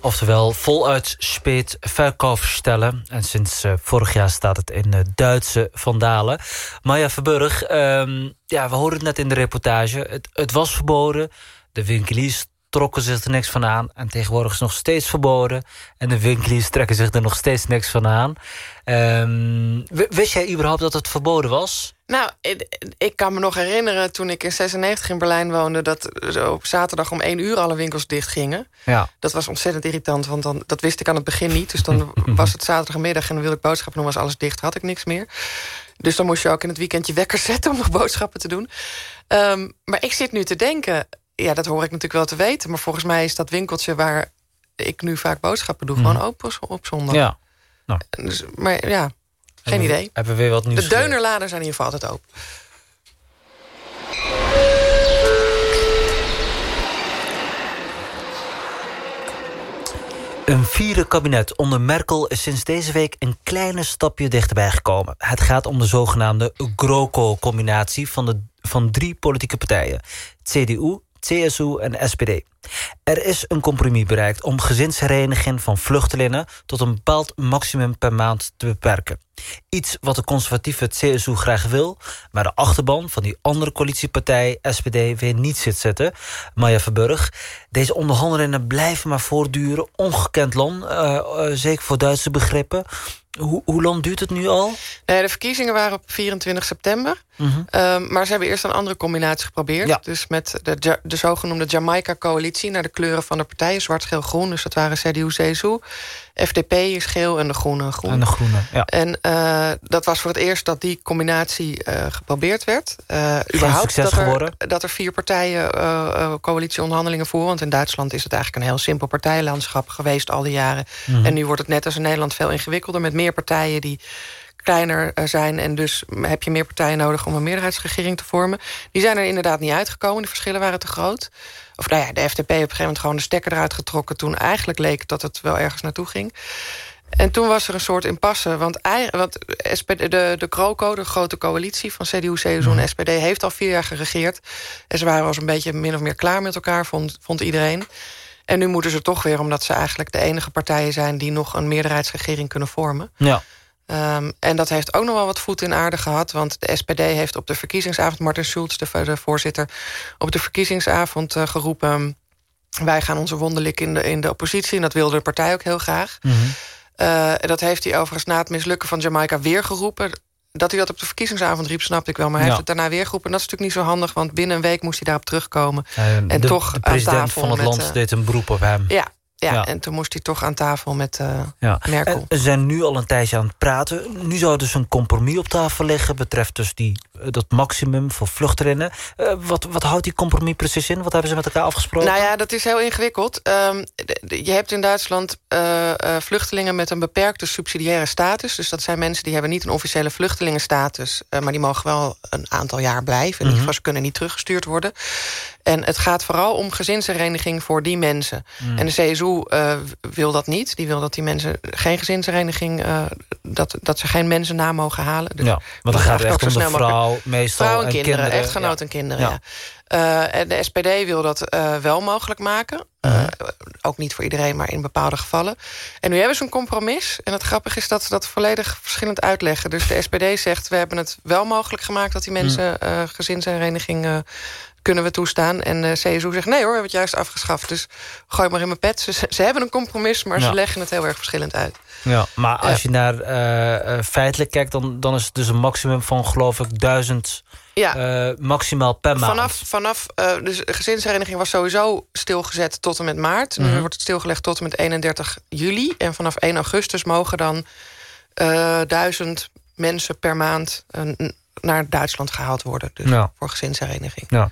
Oftewel voluit speet verkoopstellen. En sinds eh, vorig jaar staat het in eh, Duitse vandalen. Maya Verburg, ehm, ja, we hoorden het net in de reportage. Het, het was verboden. De winkeliers trokken zich er niks van aan. En tegenwoordig is het nog steeds verboden. En de winkeliers trekken zich er nog steeds niks van aan. Ehm, wist jij überhaupt dat het verboden was? Nou, ik, ik kan me nog herinneren toen ik in 96 in Berlijn woonde... dat op zaterdag om één uur alle winkels dicht gingen. Ja. Dat was ontzettend irritant, want dan, dat wist ik aan het begin niet. Dus dan (laughs) was het zaterdagmiddag en dan wilde ik boodschappen doen... was alles dicht, had ik niks meer. Dus dan moest je ook in het weekend je wekker zetten... om nog boodschappen te doen. Ehm, maar ik zit nu te denken... ja, dat hoor ik natuurlijk wel te weten... maar volgens mij is dat winkeltje waar ik nu vaak boodschappen doe... Mhm. gewoon open op zondag. Ja. Nou. Dus, maar ja, geen we- idee. Hebben we weer wat nieuws De deunerladen zijn in ieder geval altijd open. Een vierde kabinet onder Merkel is sinds deze week een kleine stapje dichterbij gekomen. Het gaat om de zogenaamde GroKo-combinatie van, de, van drie politieke partijen. CDU, CSU en SPD. Er is een compromis bereikt om gezinshereniging van vluchtelingen... tot een bepaald maximum per maand te beperken. Iets wat de conservatieve CSU graag wil... maar de achterban van die andere coalitiepartij SPD weer niet zit zitten. Maya Verburg, deze onderhandelingen blijven maar voortduren. Ongekend lang, eh, eh, zeker voor Duitse begrippen. Hoe, hoe lang duurt het nu al? Nee, de verkiezingen waren op 24 september. Mhm. Ehm, maar ze hebben eerst een andere combinatie geprobeerd. Ja. Dus met de, de zogenoemde Jamaica-coalitie... naar de kleuren van de partijen, zwart, geel, groen. Dus dat waren CDU, CSU. FDP is geel en de Groenen groen. En de Groenen, ja. En uh, dat was voor het eerst dat die combinatie uh, geprobeerd werd. Uh, überhaupt succes dat er, geworden. dat er vier partijen coalitieonderhandelingen voeren. Want in Duitsland is het eigenlijk een heel simpel partijlandschap geweest al die jaren. Mhm. En nu wordt het net als in Nederland veel ingewikkelder... met meer partijen die kleiner eh, zijn... en dus heb je meer partijen nodig om een meerderheidsregering te vormen. Die zijn er inderdaad niet uitgekomen. De verschillen waren te groot. Of nou ja, de FDP op een gegeven moment gewoon de stekker eruit getrokken... toen eigenlijk leek dat het wel ergens naartoe ging. En toen was er een soort impasse. Want, de, de GroKo, de grote coalitie van CDU, CSU en SPD... heeft al vier jaar geregeerd. En ze waren wel eens een beetje min of meer klaar met elkaar, vond, vond iedereen. En nu moeten ze toch weer, omdat ze eigenlijk de enige partijen zijn... die nog een meerderheidsregering kunnen vormen. Ja. Um, en dat heeft ook nog wel wat voet in aarde gehad. Want de SPD heeft op de verkiezingsavond... Martin Schulz, de, de voorzitter, op de verkiezingsavond uh, geroepen... wij gaan onze wonderlik in de, in de oppositie. En dat wilde de partij ook heel graag. Mm -hmm. uh, dat heeft hij overigens na het mislukken van Jamaica weer geroepen. Dat hij dat op de verkiezingsavond riep, snapte ik wel. Maar hij Ja. heeft het daarna weer geroepen. En dat is natuurlijk niet zo handig, want binnen een week moest hij daarop terugkomen. Eh, en de, toch de aan president tafel van het met, land eh, deed een beroep op hem. Ja, ja, Ja. en toen moest hij toch aan tafel met eh, Ja. Merkel. En we zijn nu al een tijdje aan het praten. Nu zou dus een compromis op tafel liggen... betreft dus die, eh, dat maximum voor vluchtelingen. Eh, wat, wat houdt die compromis precies in? Wat hebben ze met elkaar afgesproken? Nou ja, dat is heel ingewikkeld. Ehm, je hebt in Duitsland eh, eh, vluchtelingen met een beperkte subsidiaire status. Dus dat zijn mensen die hebben niet een officiële vluchtelingenstatus... eh, maar die mogen wel een aantal jaar blijven. Ieder Mhm. geval, ze kunnen niet teruggestuurd worden. En het gaat vooral om gezinshereniging voor die mensen. Mhm. En de CSU eh, wil dat niet. Die wil dat die mensen geen gezinshereniging... eh, dat, dat ze geen mensen na mogen halen. Dus ja, want dan dat gaat het echt om de mogelijk- vrouw, meestal Vrouw en, en kinderen, kinderen. echtgenoot Ja. en kinderen, Ja. ja. Eh, en de SPD wil dat eh, wel mogelijk maken. Eh, ook niet voor iedereen, maar in bepaalde gevallen. En nu hebben ze een compromis. En het grappige is dat ze dat volledig verschillend uitleggen. Dus de SPD zegt, we hebben het wel mogelijk gemaakt... dat die mensen eh gezinshereniging eh, kunnen we toestaan. En de CSU zegt, nee hoor, we hebben het juist afgeschaft. Dus gooi maar in mijn pet. Ze, ze hebben een compromis, maar Ja. ze leggen het heel erg verschillend uit. Ja, maar als je naar eh, eh, feitelijk kijkt... Dan, dan is het dus een maximum van, geloof ik, duizend Ja. eh, maximaal per maand. Vanaf, vanaf uh, dus de gezinshereniging was sowieso stilgezet tot en met maart. Nu Mhm. wordt het stilgelegd tot en met 31 juli. En vanaf 1 augustus mogen dan uh, duizend mensen per maand uh, naar Duitsland gehaald worden. Dus Ja. voor gezinshereniging. Ja.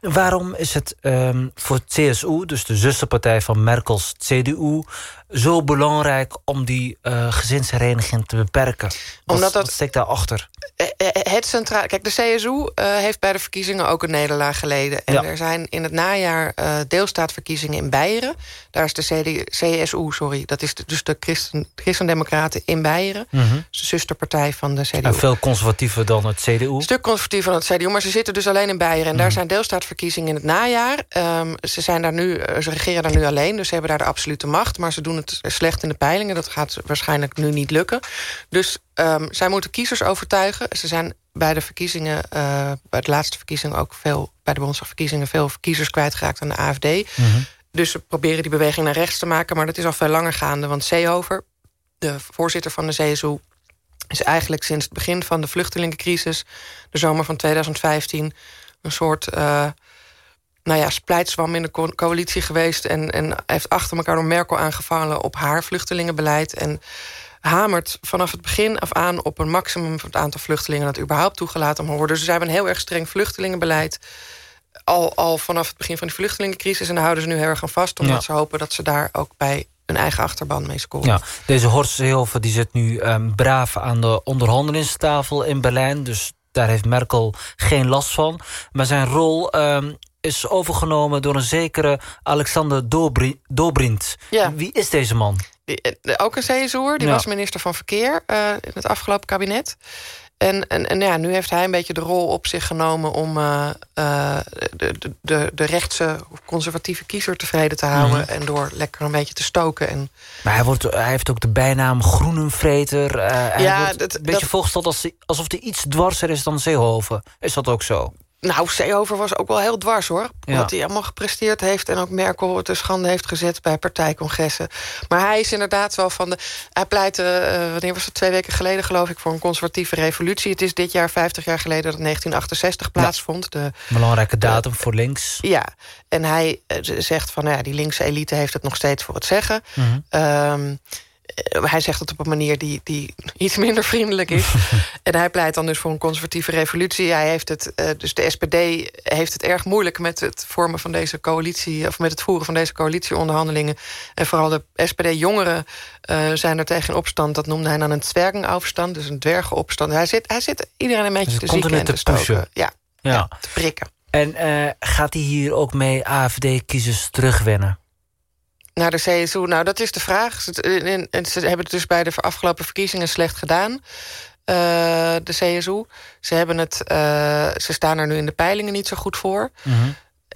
Waarom is het ehm, voor CSU, dus de zusterpartij van Merkels CDU... zo belangrijk om die eh, gezinshereniging te beperken? Wat, Omdat dat- wat steekt daarachter? Eh, eh, Het centraal, kijk, de CSU heeft bij de verkiezingen ook een nederlaag geleden. En Ja. er zijn in het najaar deelstaatverkiezingen in Beieren. Daar is de CD, CSU, sorry, dat is de- dus de Christen, Christendemocraten in Beieren. Dus de zusterpartij van de CDU. En veel conservatiever dan het CDU? Een stuk conservatiever dan het CDU, maar ze zitten dus alleen in Beieren. En daar Mhm. zijn deelstaatverkiezingen in het najaar. Ehm, ze, zijn daar nu, ze regeren daar nu alleen, dus ze hebben daar de absolute macht. Maar ze doen het slecht in de peilingen. Dat gaat waarschijnlijk nu niet lukken. Dus ehm, zij moeten kiezers overtuigen. Ze zijn bij de verkiezingen, eh, bij de laatste verkiezingen ook veel... bij de Bondsdagverkiezingen veel kiezers kwijtgeraakt aan de AFD. Mhm. Dus ze proberen die beweging naar rechts te maken. Maar dat is al veel langer gaande. Want Seehofer, de voorzitter van de CSU... is eigenlijk sinds het begin van de vluchtelingencrisis... de zomer van 2015... een soort eh, nou ja, splijtswam in de co- coalitie geweest... En, en heeft achter elkaar door Merkel aangevallen op haar vluchtelingenbeleid... en hamert vanaf het begin af aan op een maximum van het aantal vluchtelingen... dat überhaupt toegelaten mag worden. Dus zij hebben een heel erg streng vluchtelingenbeleid al, al vanaf het begin van de vluchtelingencrisis. En daar houden ze nu heel erg aan vast. Omdat Ja. ze hopen dat ze daar ook bij hun eigen achterban mee scoren. Ja, deze Horst Seehofer die zit nu ehm, braaf aan de onderhandelingstafel in Berlijn. Dus daar heeft Merkel geen last van. Maar zijn rol ehm, is overgenomen door een zekere Alexander Dobri Dobrindt. Ja. Wie is deze man? Die- eh, Ook een CSU'er, die Ja. was minister van Verkeer eh, in het afgelopen kabinet. En, en, en ja, nu heeft hij een beetje de rol op zich genomen... om eh, de, de, de, rechtse of conservatieve kiezer tevreden te houden... Mhm. en door lekker een beetje te stoken. En Maar hij, wordt, hij heeft ook de bijnaam Groenenvreter. Hij Ja, wordt dat- een beetje dat- voorgesteld als, alsof hij iets dwarser is dan Seehofer. Is dat ook zo? Nou, Seehofer was ook wel heel dwars, hoor. Ja. Wat hij allemaal gepresteerd heeft... en ook Merkel te schande heeft gezet bij partijcongressen. Maar hij is inderdaad wel van de... Hij pleitte, eh, wanneer was het, twee weken geleden geloof ik... voor een conservatieve revolutie. Het is dit jaar 50 jaar geleden dat 1968 plaatsvond. De, Belangrijke datum voor links. ja, en hij eh, zegt van... Nou ja, die linkse elite heeft het nog steeds voor het zeggen. Eh, hij zegt het op een manier die, die iets minder vriendelijk is. (laughs) en hij pleit dan dus voor een conservatieve revolutie. Hij heeft het, eh, dus de SPD heeft het erg moeilijk met het vormen van deze coalitie, of met het voeren van deze coalitieonderhandelingen. En vooral de SPD-jongeren uh, zijn er tegen in opstand. Dat noemde hij dan een zwergenafstand, dus een dwergenopstand. Hij zit, hij zit iedereen een beetje te zieken en te, te stoken. Ja, Ja. ja, te prikken. En eh, gaat hij hier ook mee AFD-kiezers terugwinnen? Naar de CSU, nou dat is de vraag. Ze, in- ze hebben het dus bij de afgelopen verkiezingen slecht gedaan. eh, de CSU. Ze, hebben het, eh, ze staan er nu in de peilingen niet zo goed voor.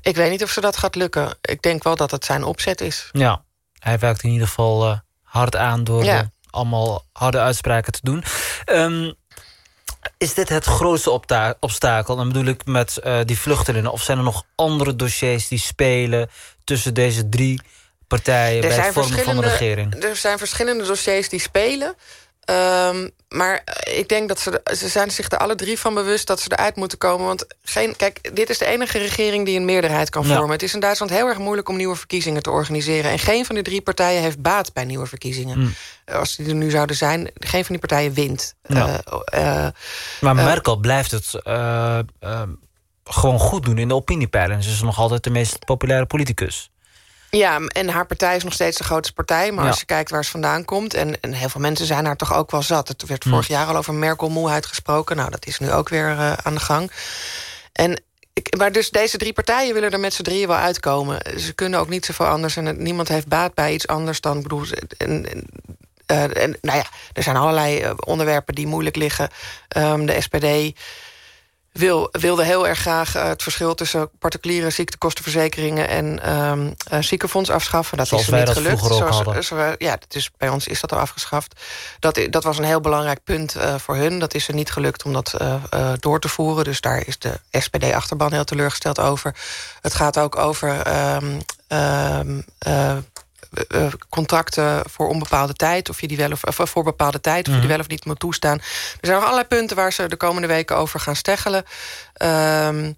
Ik weet niet of ze dat gaat lukken. Ik denk wel dat het zijn opzet is. Ja, hij werkt in ieder geval eh, hard aan door Ja. eh, allemaal harde uitspraken te doen. Ehm, is dit het grootste obstakel? Dan bedoel ik met eh, die vluchtelingen. Of zijn er nog andere dossiers die spelen tussen deze drie partijen bij het vormen van de regering? Er zijn verschillende dossiers die spelen. Ehm, maar ik denk dat ze, ze zijn zich er alle drie van bewust dat ze eruit moeten komen. Want geen, kijk, dit is de enige regering die een meerderheid kan Ja. vormen. Het is in Duitsland heel erg moeilijk om nieuwe verkiezingen te organiseren. En geen van die drie partijen heeft baat bij nieuwe verkiezingen. Mm. Als die er nu zouden zijn, geen van die partijen wint. Ja. Eh, eh, Maar eh, Merkel blijft het eh, eh, gewoon goed doen in de opiniepeilen. Ze is nog altijd de meest populaire politicus. Ja, en haar partij is nog steeds de grootste partij. Maar Ja. als je kijkt waar ze vandaan komt... En, en heel veel mensen zijn haar toch ook wel zat. Het werd vorig jaar al over Merkel-moeheid gesproken. Nou, dat is nu ook weer eh, aan de gang. En, ik, maar dus deze drie partijen willen er met z'n drieën wel uitkomen. Ze kunnen ook niet zoveel anders. En het- niemand heeft baat bij iets anders dan... ik bedoel, ze- en, en, eh, en, nou ja, er zijn allerlei eh, onderwerpen die moeilijk liggen. Ehm, de SPD wil, wilde heel erg graag eh, het verschil tussen particuliere ziektekostenverzekeringen en ehm eh, ziekenfonds afschaffen. Dat Zoals is wij niet dat gelukt. Zoals- zoals ja, dus bij ons is dat al afgeschaft. Dat, dat was een heel belangrijk punt eh, voor hun. Dat is er niet gelukt om dat door te voeren. Dus daar is de SPD-achterban heel teleurgesteld over. Het gaat ook over ehm, ehm, eh, eh, contracten voor onbepaalde tijd... of je die wel of, of voor bepaalde tijd, of je die Mhm. wel of niet moet toestaan. Er zijn nog allerlei punten waar ze de komende weken over gaan steggelen. Ehm,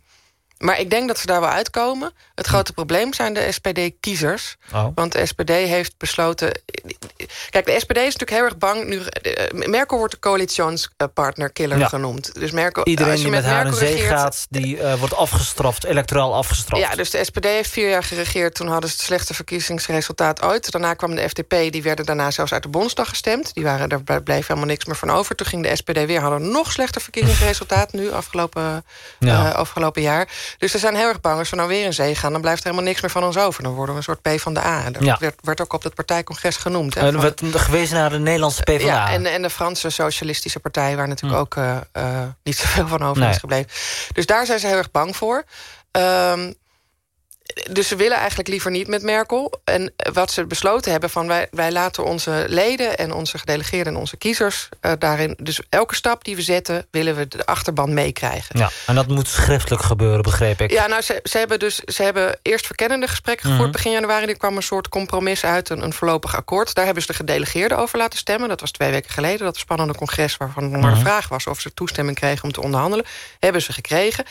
maar ik denk dat ze daar wel uitkomen. Het grote probleem zijn de SPD-kiezers. Oh. Want de SPD heeft besloten... Kijk, de SPD is natuurlijk heel erg bang... Nu, eh, Merkel wordt de Ja. genoemd. Dus Merkel, Iedereen als je die met haar in zee regeert- gaat... die eh, wordt afgestraft, electoraal afgestraft. ja, dus de SPD heeft vier jaar geregeerd. Toen hadden ze het slechtste verkiezingsresultaat ooit. Daarna kwam de FDP, die werden daarna zelfs uit de Bondsdag gestemd. Die waren, daar bleef helemaal niks meer van over. Toen ging de SPD weer, hadden nog slechter verkiezingsresultaat... nu, afgelopen, Ja. eh, afgelopen jaar. Dus ze zijn heel erg bang, als we nou weer in zee gaan... dan blijft er helemaal niks meer van ons over. Dan worden we een soort P van de A. En dat Ja. werd, werd ook op het partijcongres genoemd. Hè, En van- werd gewezen naar de Nederlandse PvdA. ja, en, en de Franse Socialistische Partij... waar natuurlijk ook eh, eh, niet zoveel van over Nee. is gebleven. Dus daar zijn ze heel erg bang voor. Ehm, dus ze willen eigenlijk liever niet met Merkel. En wat ze besloten hebben van... wij, wij laten onze leden en onze gedelegeerden en onze kiezers eh, daarin... dus elke stap die we zetten, willen we de achterban meekrijgen. Ja, en dat moet schriftelijk gebeuren, begreep ik. Ja, nou, ze, ze hebben dus ze hebben eerst verkennende gesprekken gevoerd Mhm. begin januari. Er kwam een soort compromis uit, een, een voorlopig akkoord. Daar hebben ze de gedelegeerden over laten stemmen. Dat was twee weken geleden. Dat spannende congres waarvan nog maar de Mhm. vraag was... of ze toestemming kregen om te onderhandelen. Hebben ze gekregen.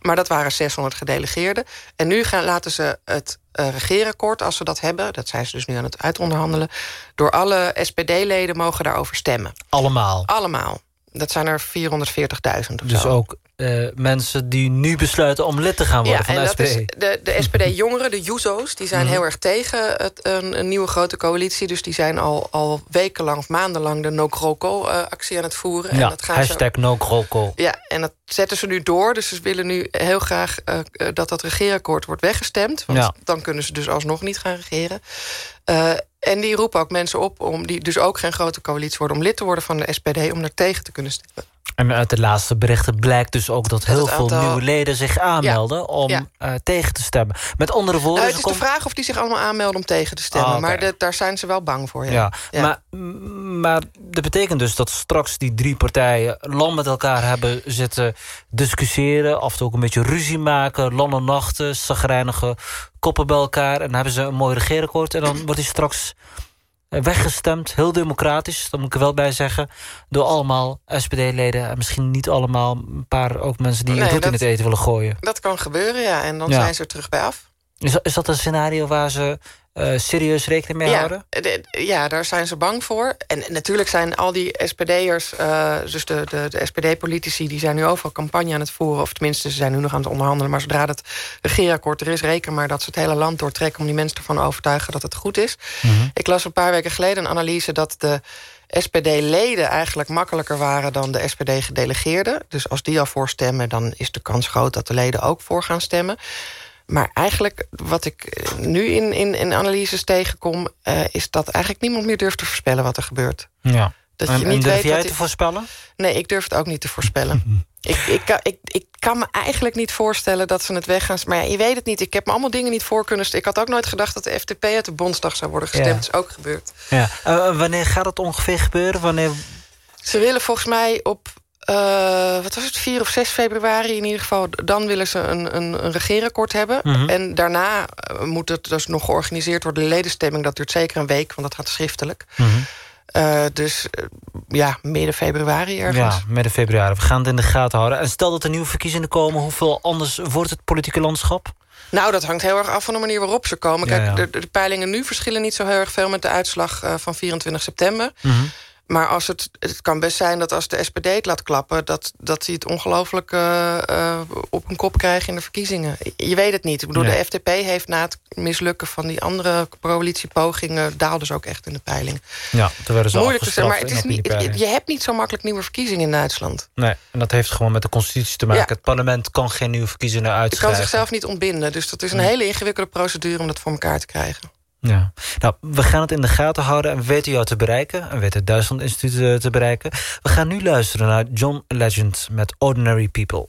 Maar dat waren 600 gedelegeerden. En nu gaan, laten ze het eh regeerakkoord, als ze dat hebben... dat zijn ze dus nu aan het uitonderhandelen... door alle SPD-leden mogen daarover stemmen. Allemaal. Allemaal. Dat zijn er 440.000 of Dus zo. ook eh, mensen die nu besluiten om lid te gaan worden van en de dat SPD. is de, de SPD-jongeren, (laughs) de Juzo's, die zijn Mhm. heel erg tegen het, een, een nieuwe grote coalitie. Dus die zijn al, al wekenlang of maandenlang de no-croco-actie aan het voeren. en ja, dat gaan hashtag ze, no kroko. ja, en dat zetten ze nu door. Dus ze willen nu heel graag eh, eh, dat dat regeerakkoord wordt weggestemd. Want Ja. dan kunnen ze dus alsnog niet gaan regeren. Eh, en die roepen ook mensen op, om die dus ook geen grote coalitie worden... om lid te worden van de SPD, om daar tegen te kunnen stemmen. En uit de laatste berichten blijkt dus ook dat heel veel aantal- nieuwe leden zich aanmelden om Ja. eh, tegen te stemmen. Met andere woorden, Nou, het is de vraag of die zich allemaal aanmelden om tegen te stemmen. Ah. Maar de- daar zijn ze wel bang voor. Ja. Ja. Maar, maar dat betekent dus dat straks die drie partijen lang met elkaar hebben zitten discussiëren. Af en toe ook een beetje ruzie maken, lange nachten, zagrijnige koppen bij elkaar. En dan hebben ze een mooi regeerakkoord. En dan wordt die straks weggestemd, heel democratisch, dat moet ik er wel bij zeggen. Door allemaal SPD-leden. En misschien niet allemaal, een paar ook mensen die Nee, roet in het eten willen gooien. Dat kan gebeuren, ja. En dan Ja. zijn ze er terug bij af. Is, is dat een scenario waar ze eh, serieus rekening mee ja, houden? de- ja, daar zijn ze bang voor. En natuurlijk zijn al die SPD'ers, eh, dus de, de, de SPD-politici... die zijn nu overal campagne aan het voeren. Of tenminste, ze zijn nu nog aan het onderhandelen. Maar zodra het regeerakkoord er is, reken maar dat ze het hele land doortrekken... om die mensen ervan te overtuigen dat het goed is. Ik las een paar weken geleden een analyse dat de SPD-leden eigenlijk makkelijker waren dan de SPD-gedelegeerden. Dus als die al voor stemmen, dan is de kans groot dat de leden ook voor gaan stemmen. Maar eigenlijk, wat ik nu in, in, in analyses tegenkom... eh, is dat eigenlijk niemand meer durft te voorspellen wat er gebeurt. Ja. Dat en, je en niet durf weet jij te voorspellen? Nee, ik durf het ook niet te voorspellen. (laughs) ik, ik, kan, ik, ik kan me eigenlijk niet voorstellen dat ze het weggaan. Maar ja, je weet het niet. Ik heb me allemaal dingen niet voor kunnen. Ik had ook nooit gedacht dat de FDP uit de Bondsdag zou worden gestemd. Ja. Dat is ook gebeurd. Ja. Eh, wanneer gaat het ongeveer gebeuren? Wanneer... Ze willen volgens mij op, eh, wat was het, 4 of 6 februari in ieder geval... dan willen ze een, een, een regeerakkoord hebben. Mhm. En daarna eh, moet het dus nog georganiseerd worden. De ledenstemming, dat duurt zeker een week, want dat gaat schriftelijk. Mhm. Eh, dus ja, midden februari ergens. Ja, midden februari. We gaan het in de gaten houden. En stel dat er nieuwe verkiezingen komen... hoeveel anders wordt het politieke landschap? Nou, dat hangt heel erg af van de manier waarop ze komen. Kijk, ja. De, de peilingen nu verschillen niet zo heel erg veel... met de uitslag van 24 september. Mhm. Maar als het, het kan best zijn dat als de SPD het laat klappen... dat, dat hij het ongelooflijk eh, eh, op een kop krijgt in de verkiezingen. Je weet het niet. Ik bedoel, Nee. de FDP heeft na het mislukken van die andere coalitiepogingen... daalde ze ook echt in de peiling. Ja, toen werden ze Moeilijk te zeggen, maar het is niet, je hebt niet zo makkelijk nieuwe verkiezingen in Duitsland. Nee, en dat heeft gewoon met de constitutie te maken. Ja. Het parlement kan geen nieuwe verkiezingen Je kan uitschrijven. zichzelf niet ontbinden. Dus dat is een Nee. hele ingewikkelde procedure om dat voor elkaar te krijgen. Ja. Nou, we gaan het in de gaten houden en we weten jou te bereiken. En we weten het Duitsland Instituut eh, te bereiken. We gaan nu luisteren naar John Legend met Ordinary People.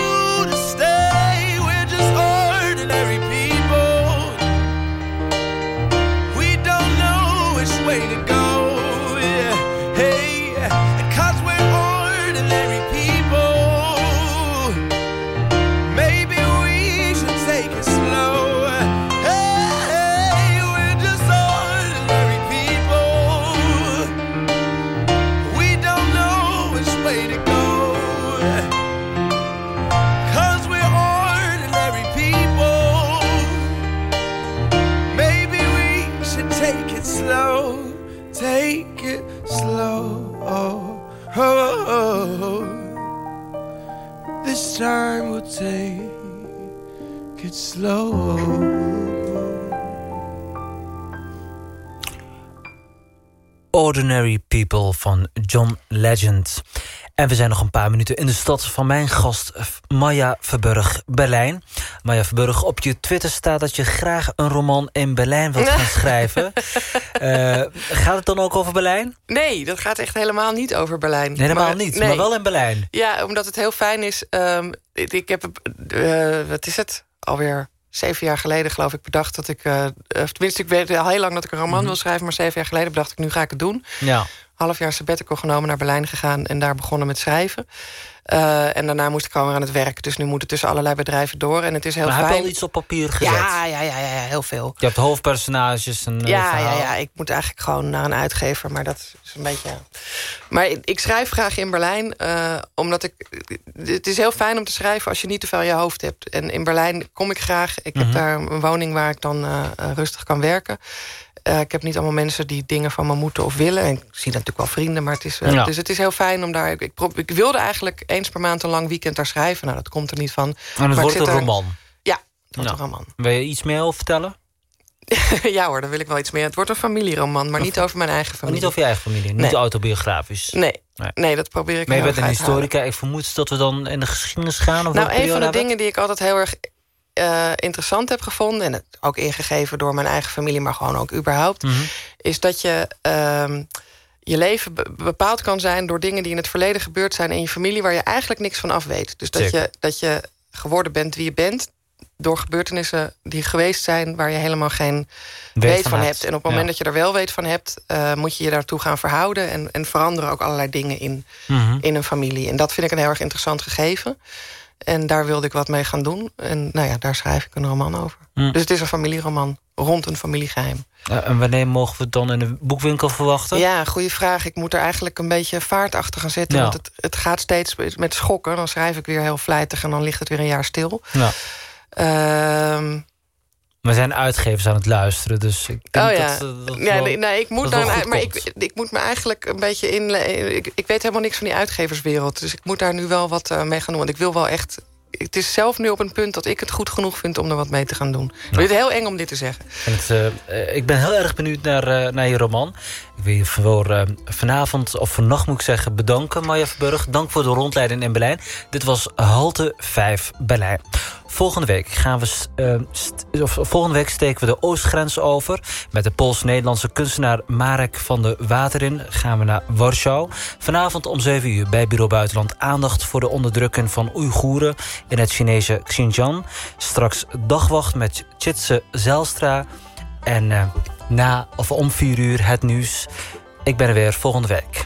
time, will take it slow. Ordinary People van John Legend. En we zijn nog een paar minuten in de stad van mijn gast Maya Verburg, Berlijn. Maya Verburg, op je Twitter staat dat je graag een roman in Berlijn wilt gaan (laughs) schrijven. Uh, gaat het dan ook over Berlijn? Nee, dat gaat echt helemaal niet over Berlijn. Nee, helemaal maar, niet, nee. maar wel in Berlijn. Ja, omdat het heel fijn is. Um, ik heb, uh, wat is het, alweer zeven jaar geleden geloof ik bedacht dat ik... Uh, tenminste, ik weet al heel lang dat ik een roman mm wil schrijven... maar zeven jaar geleden bedacht ik, nu ga ik het doen. Ja. Half jaar sabbatical genomen, naar Berlijn gegaan... en daar begonnen met schrijven. Uh, en daarna moest ik gewoon weer aan het werk. Dus nu moet het tussen allerlei bedrijven door. En het is heel maar fijn. heb je al iets op papier gezet? Ja, ja, ja, ja, heel veel. Je hebt hoofdpersonages en ja, ja, ja, ik moet eigenlijk gewoon naar een uitgever. Maar dat is een beetje... Maar ik schrijf graag in Berlijn. Uh, omdat ik... Het is heel fijn om te schrijven als je niet te veel in je hoofd hebt. En in Berlijn kom ik graag. Ik heb mhm. daar een woning waar ik dan rustig kan werken. Uh, ik heb niet allemaal mensen die dingen van me moeten of willen. En ik zie natuurlijk wel vrienden, maar het is, uh, ja. dus het is heel fijn om daar... Ik, ik, wilde eigenlijk eens per maand een lang weekend daar schrijven. Nou, dat komt er niet van. En het wordt een roman? Ja, het wordt een roman. Wil je iets meer over vertellen? (laughs) ja hoor, daar wil ik wel iets meer. Het wordt een familieroman, maar niet over mijn eigen familie. Niet over je eigen familie, niet autobiografisch? Nee. nee, nee, dat probeer ik Maar je bent een historica, ik vermoed dat we dan in de geschiedenis gaan? Of nou, een van de hebben? dingen die ik altijd heel erg uh, interessant heb gevonden... en het ook ingegeven door mijn eigen familie, maar gewoon ook überhaupt... Mhm. is dat je uh, je leven bepaald kan zijn... door dingen die in het verleden gebeurd zijn in je familie... waar je eigenlijk niks van af weet. Dus dat je, dat je geworden bent wie je bent... door gebeurtenissen die geweest zijn... waar je helemaal geen weet, weet van, hebt. hebt. En op het moment ja. dat je er wel weet van hebt... Uh, moet je je daartoe gaan verhouden... en, en veranderen ook allerlei dingen in, Mhm. in een familie. En dat vind ik een heel erg interessant gegeven... En daar wilde ik wat mee gaan doen. En nou ja, daar schrijf ik een roman over. Mm. Dus het is een familieroman rond een familiegeheim. Uh, en wanneer mogen we het dan in de boekwinkel verwachten? Ja, goede vraag. Ik moet er eigenlijk een beetje vaart achter gaan zetten. Ja. Want het, het gaat steeds met schokken. Dan schrijf ik weer heel vlijtig en dan ligt het weer een jaar stil. Ja. Ehm, We zijn uitgevers aan het luisteren, dus ik denk oh ja, dat, dat ja wel- ik moet goed maar komt. ik, ik moet me eigenlijk een beetje in. Ik, ik weet helemaal niks van die uitgeverswereld, dus ik moet daar nu wel wat uh, mee gaan doen. Want ik wil wel echt. Het is zelf nu op een punt dat ik het goed genoeg vind om er wat mee te gaan doen. Ik vind het heel eng om dit te zeggen. En het, uh, uh, ik ben heel erg benieuwd naar, uh, naar je roman. Ik wil je voor vanavond, of vannacht moet ik zeggen, bedanken, Maya Verburg. Dank voor de rondleiding in Berlijn. Dit was Halte 5 Berlijn. Volgende week, gaan we, uh, of volgende week steken we de oostgrens over. Met de Pools-Nederlandse kunstenaar Marek van de Waterin gaan we naar Warschau. Vanavond om 7 uur bij Bureau Buitenland aandacht voor de onderdrukking van Oeigoeren in het Chinese Xinjiang. Straks dagwacht met Chitse Zelstra. En uh, na of om 4 uur het nieuws. Ik ben er weer volgende week.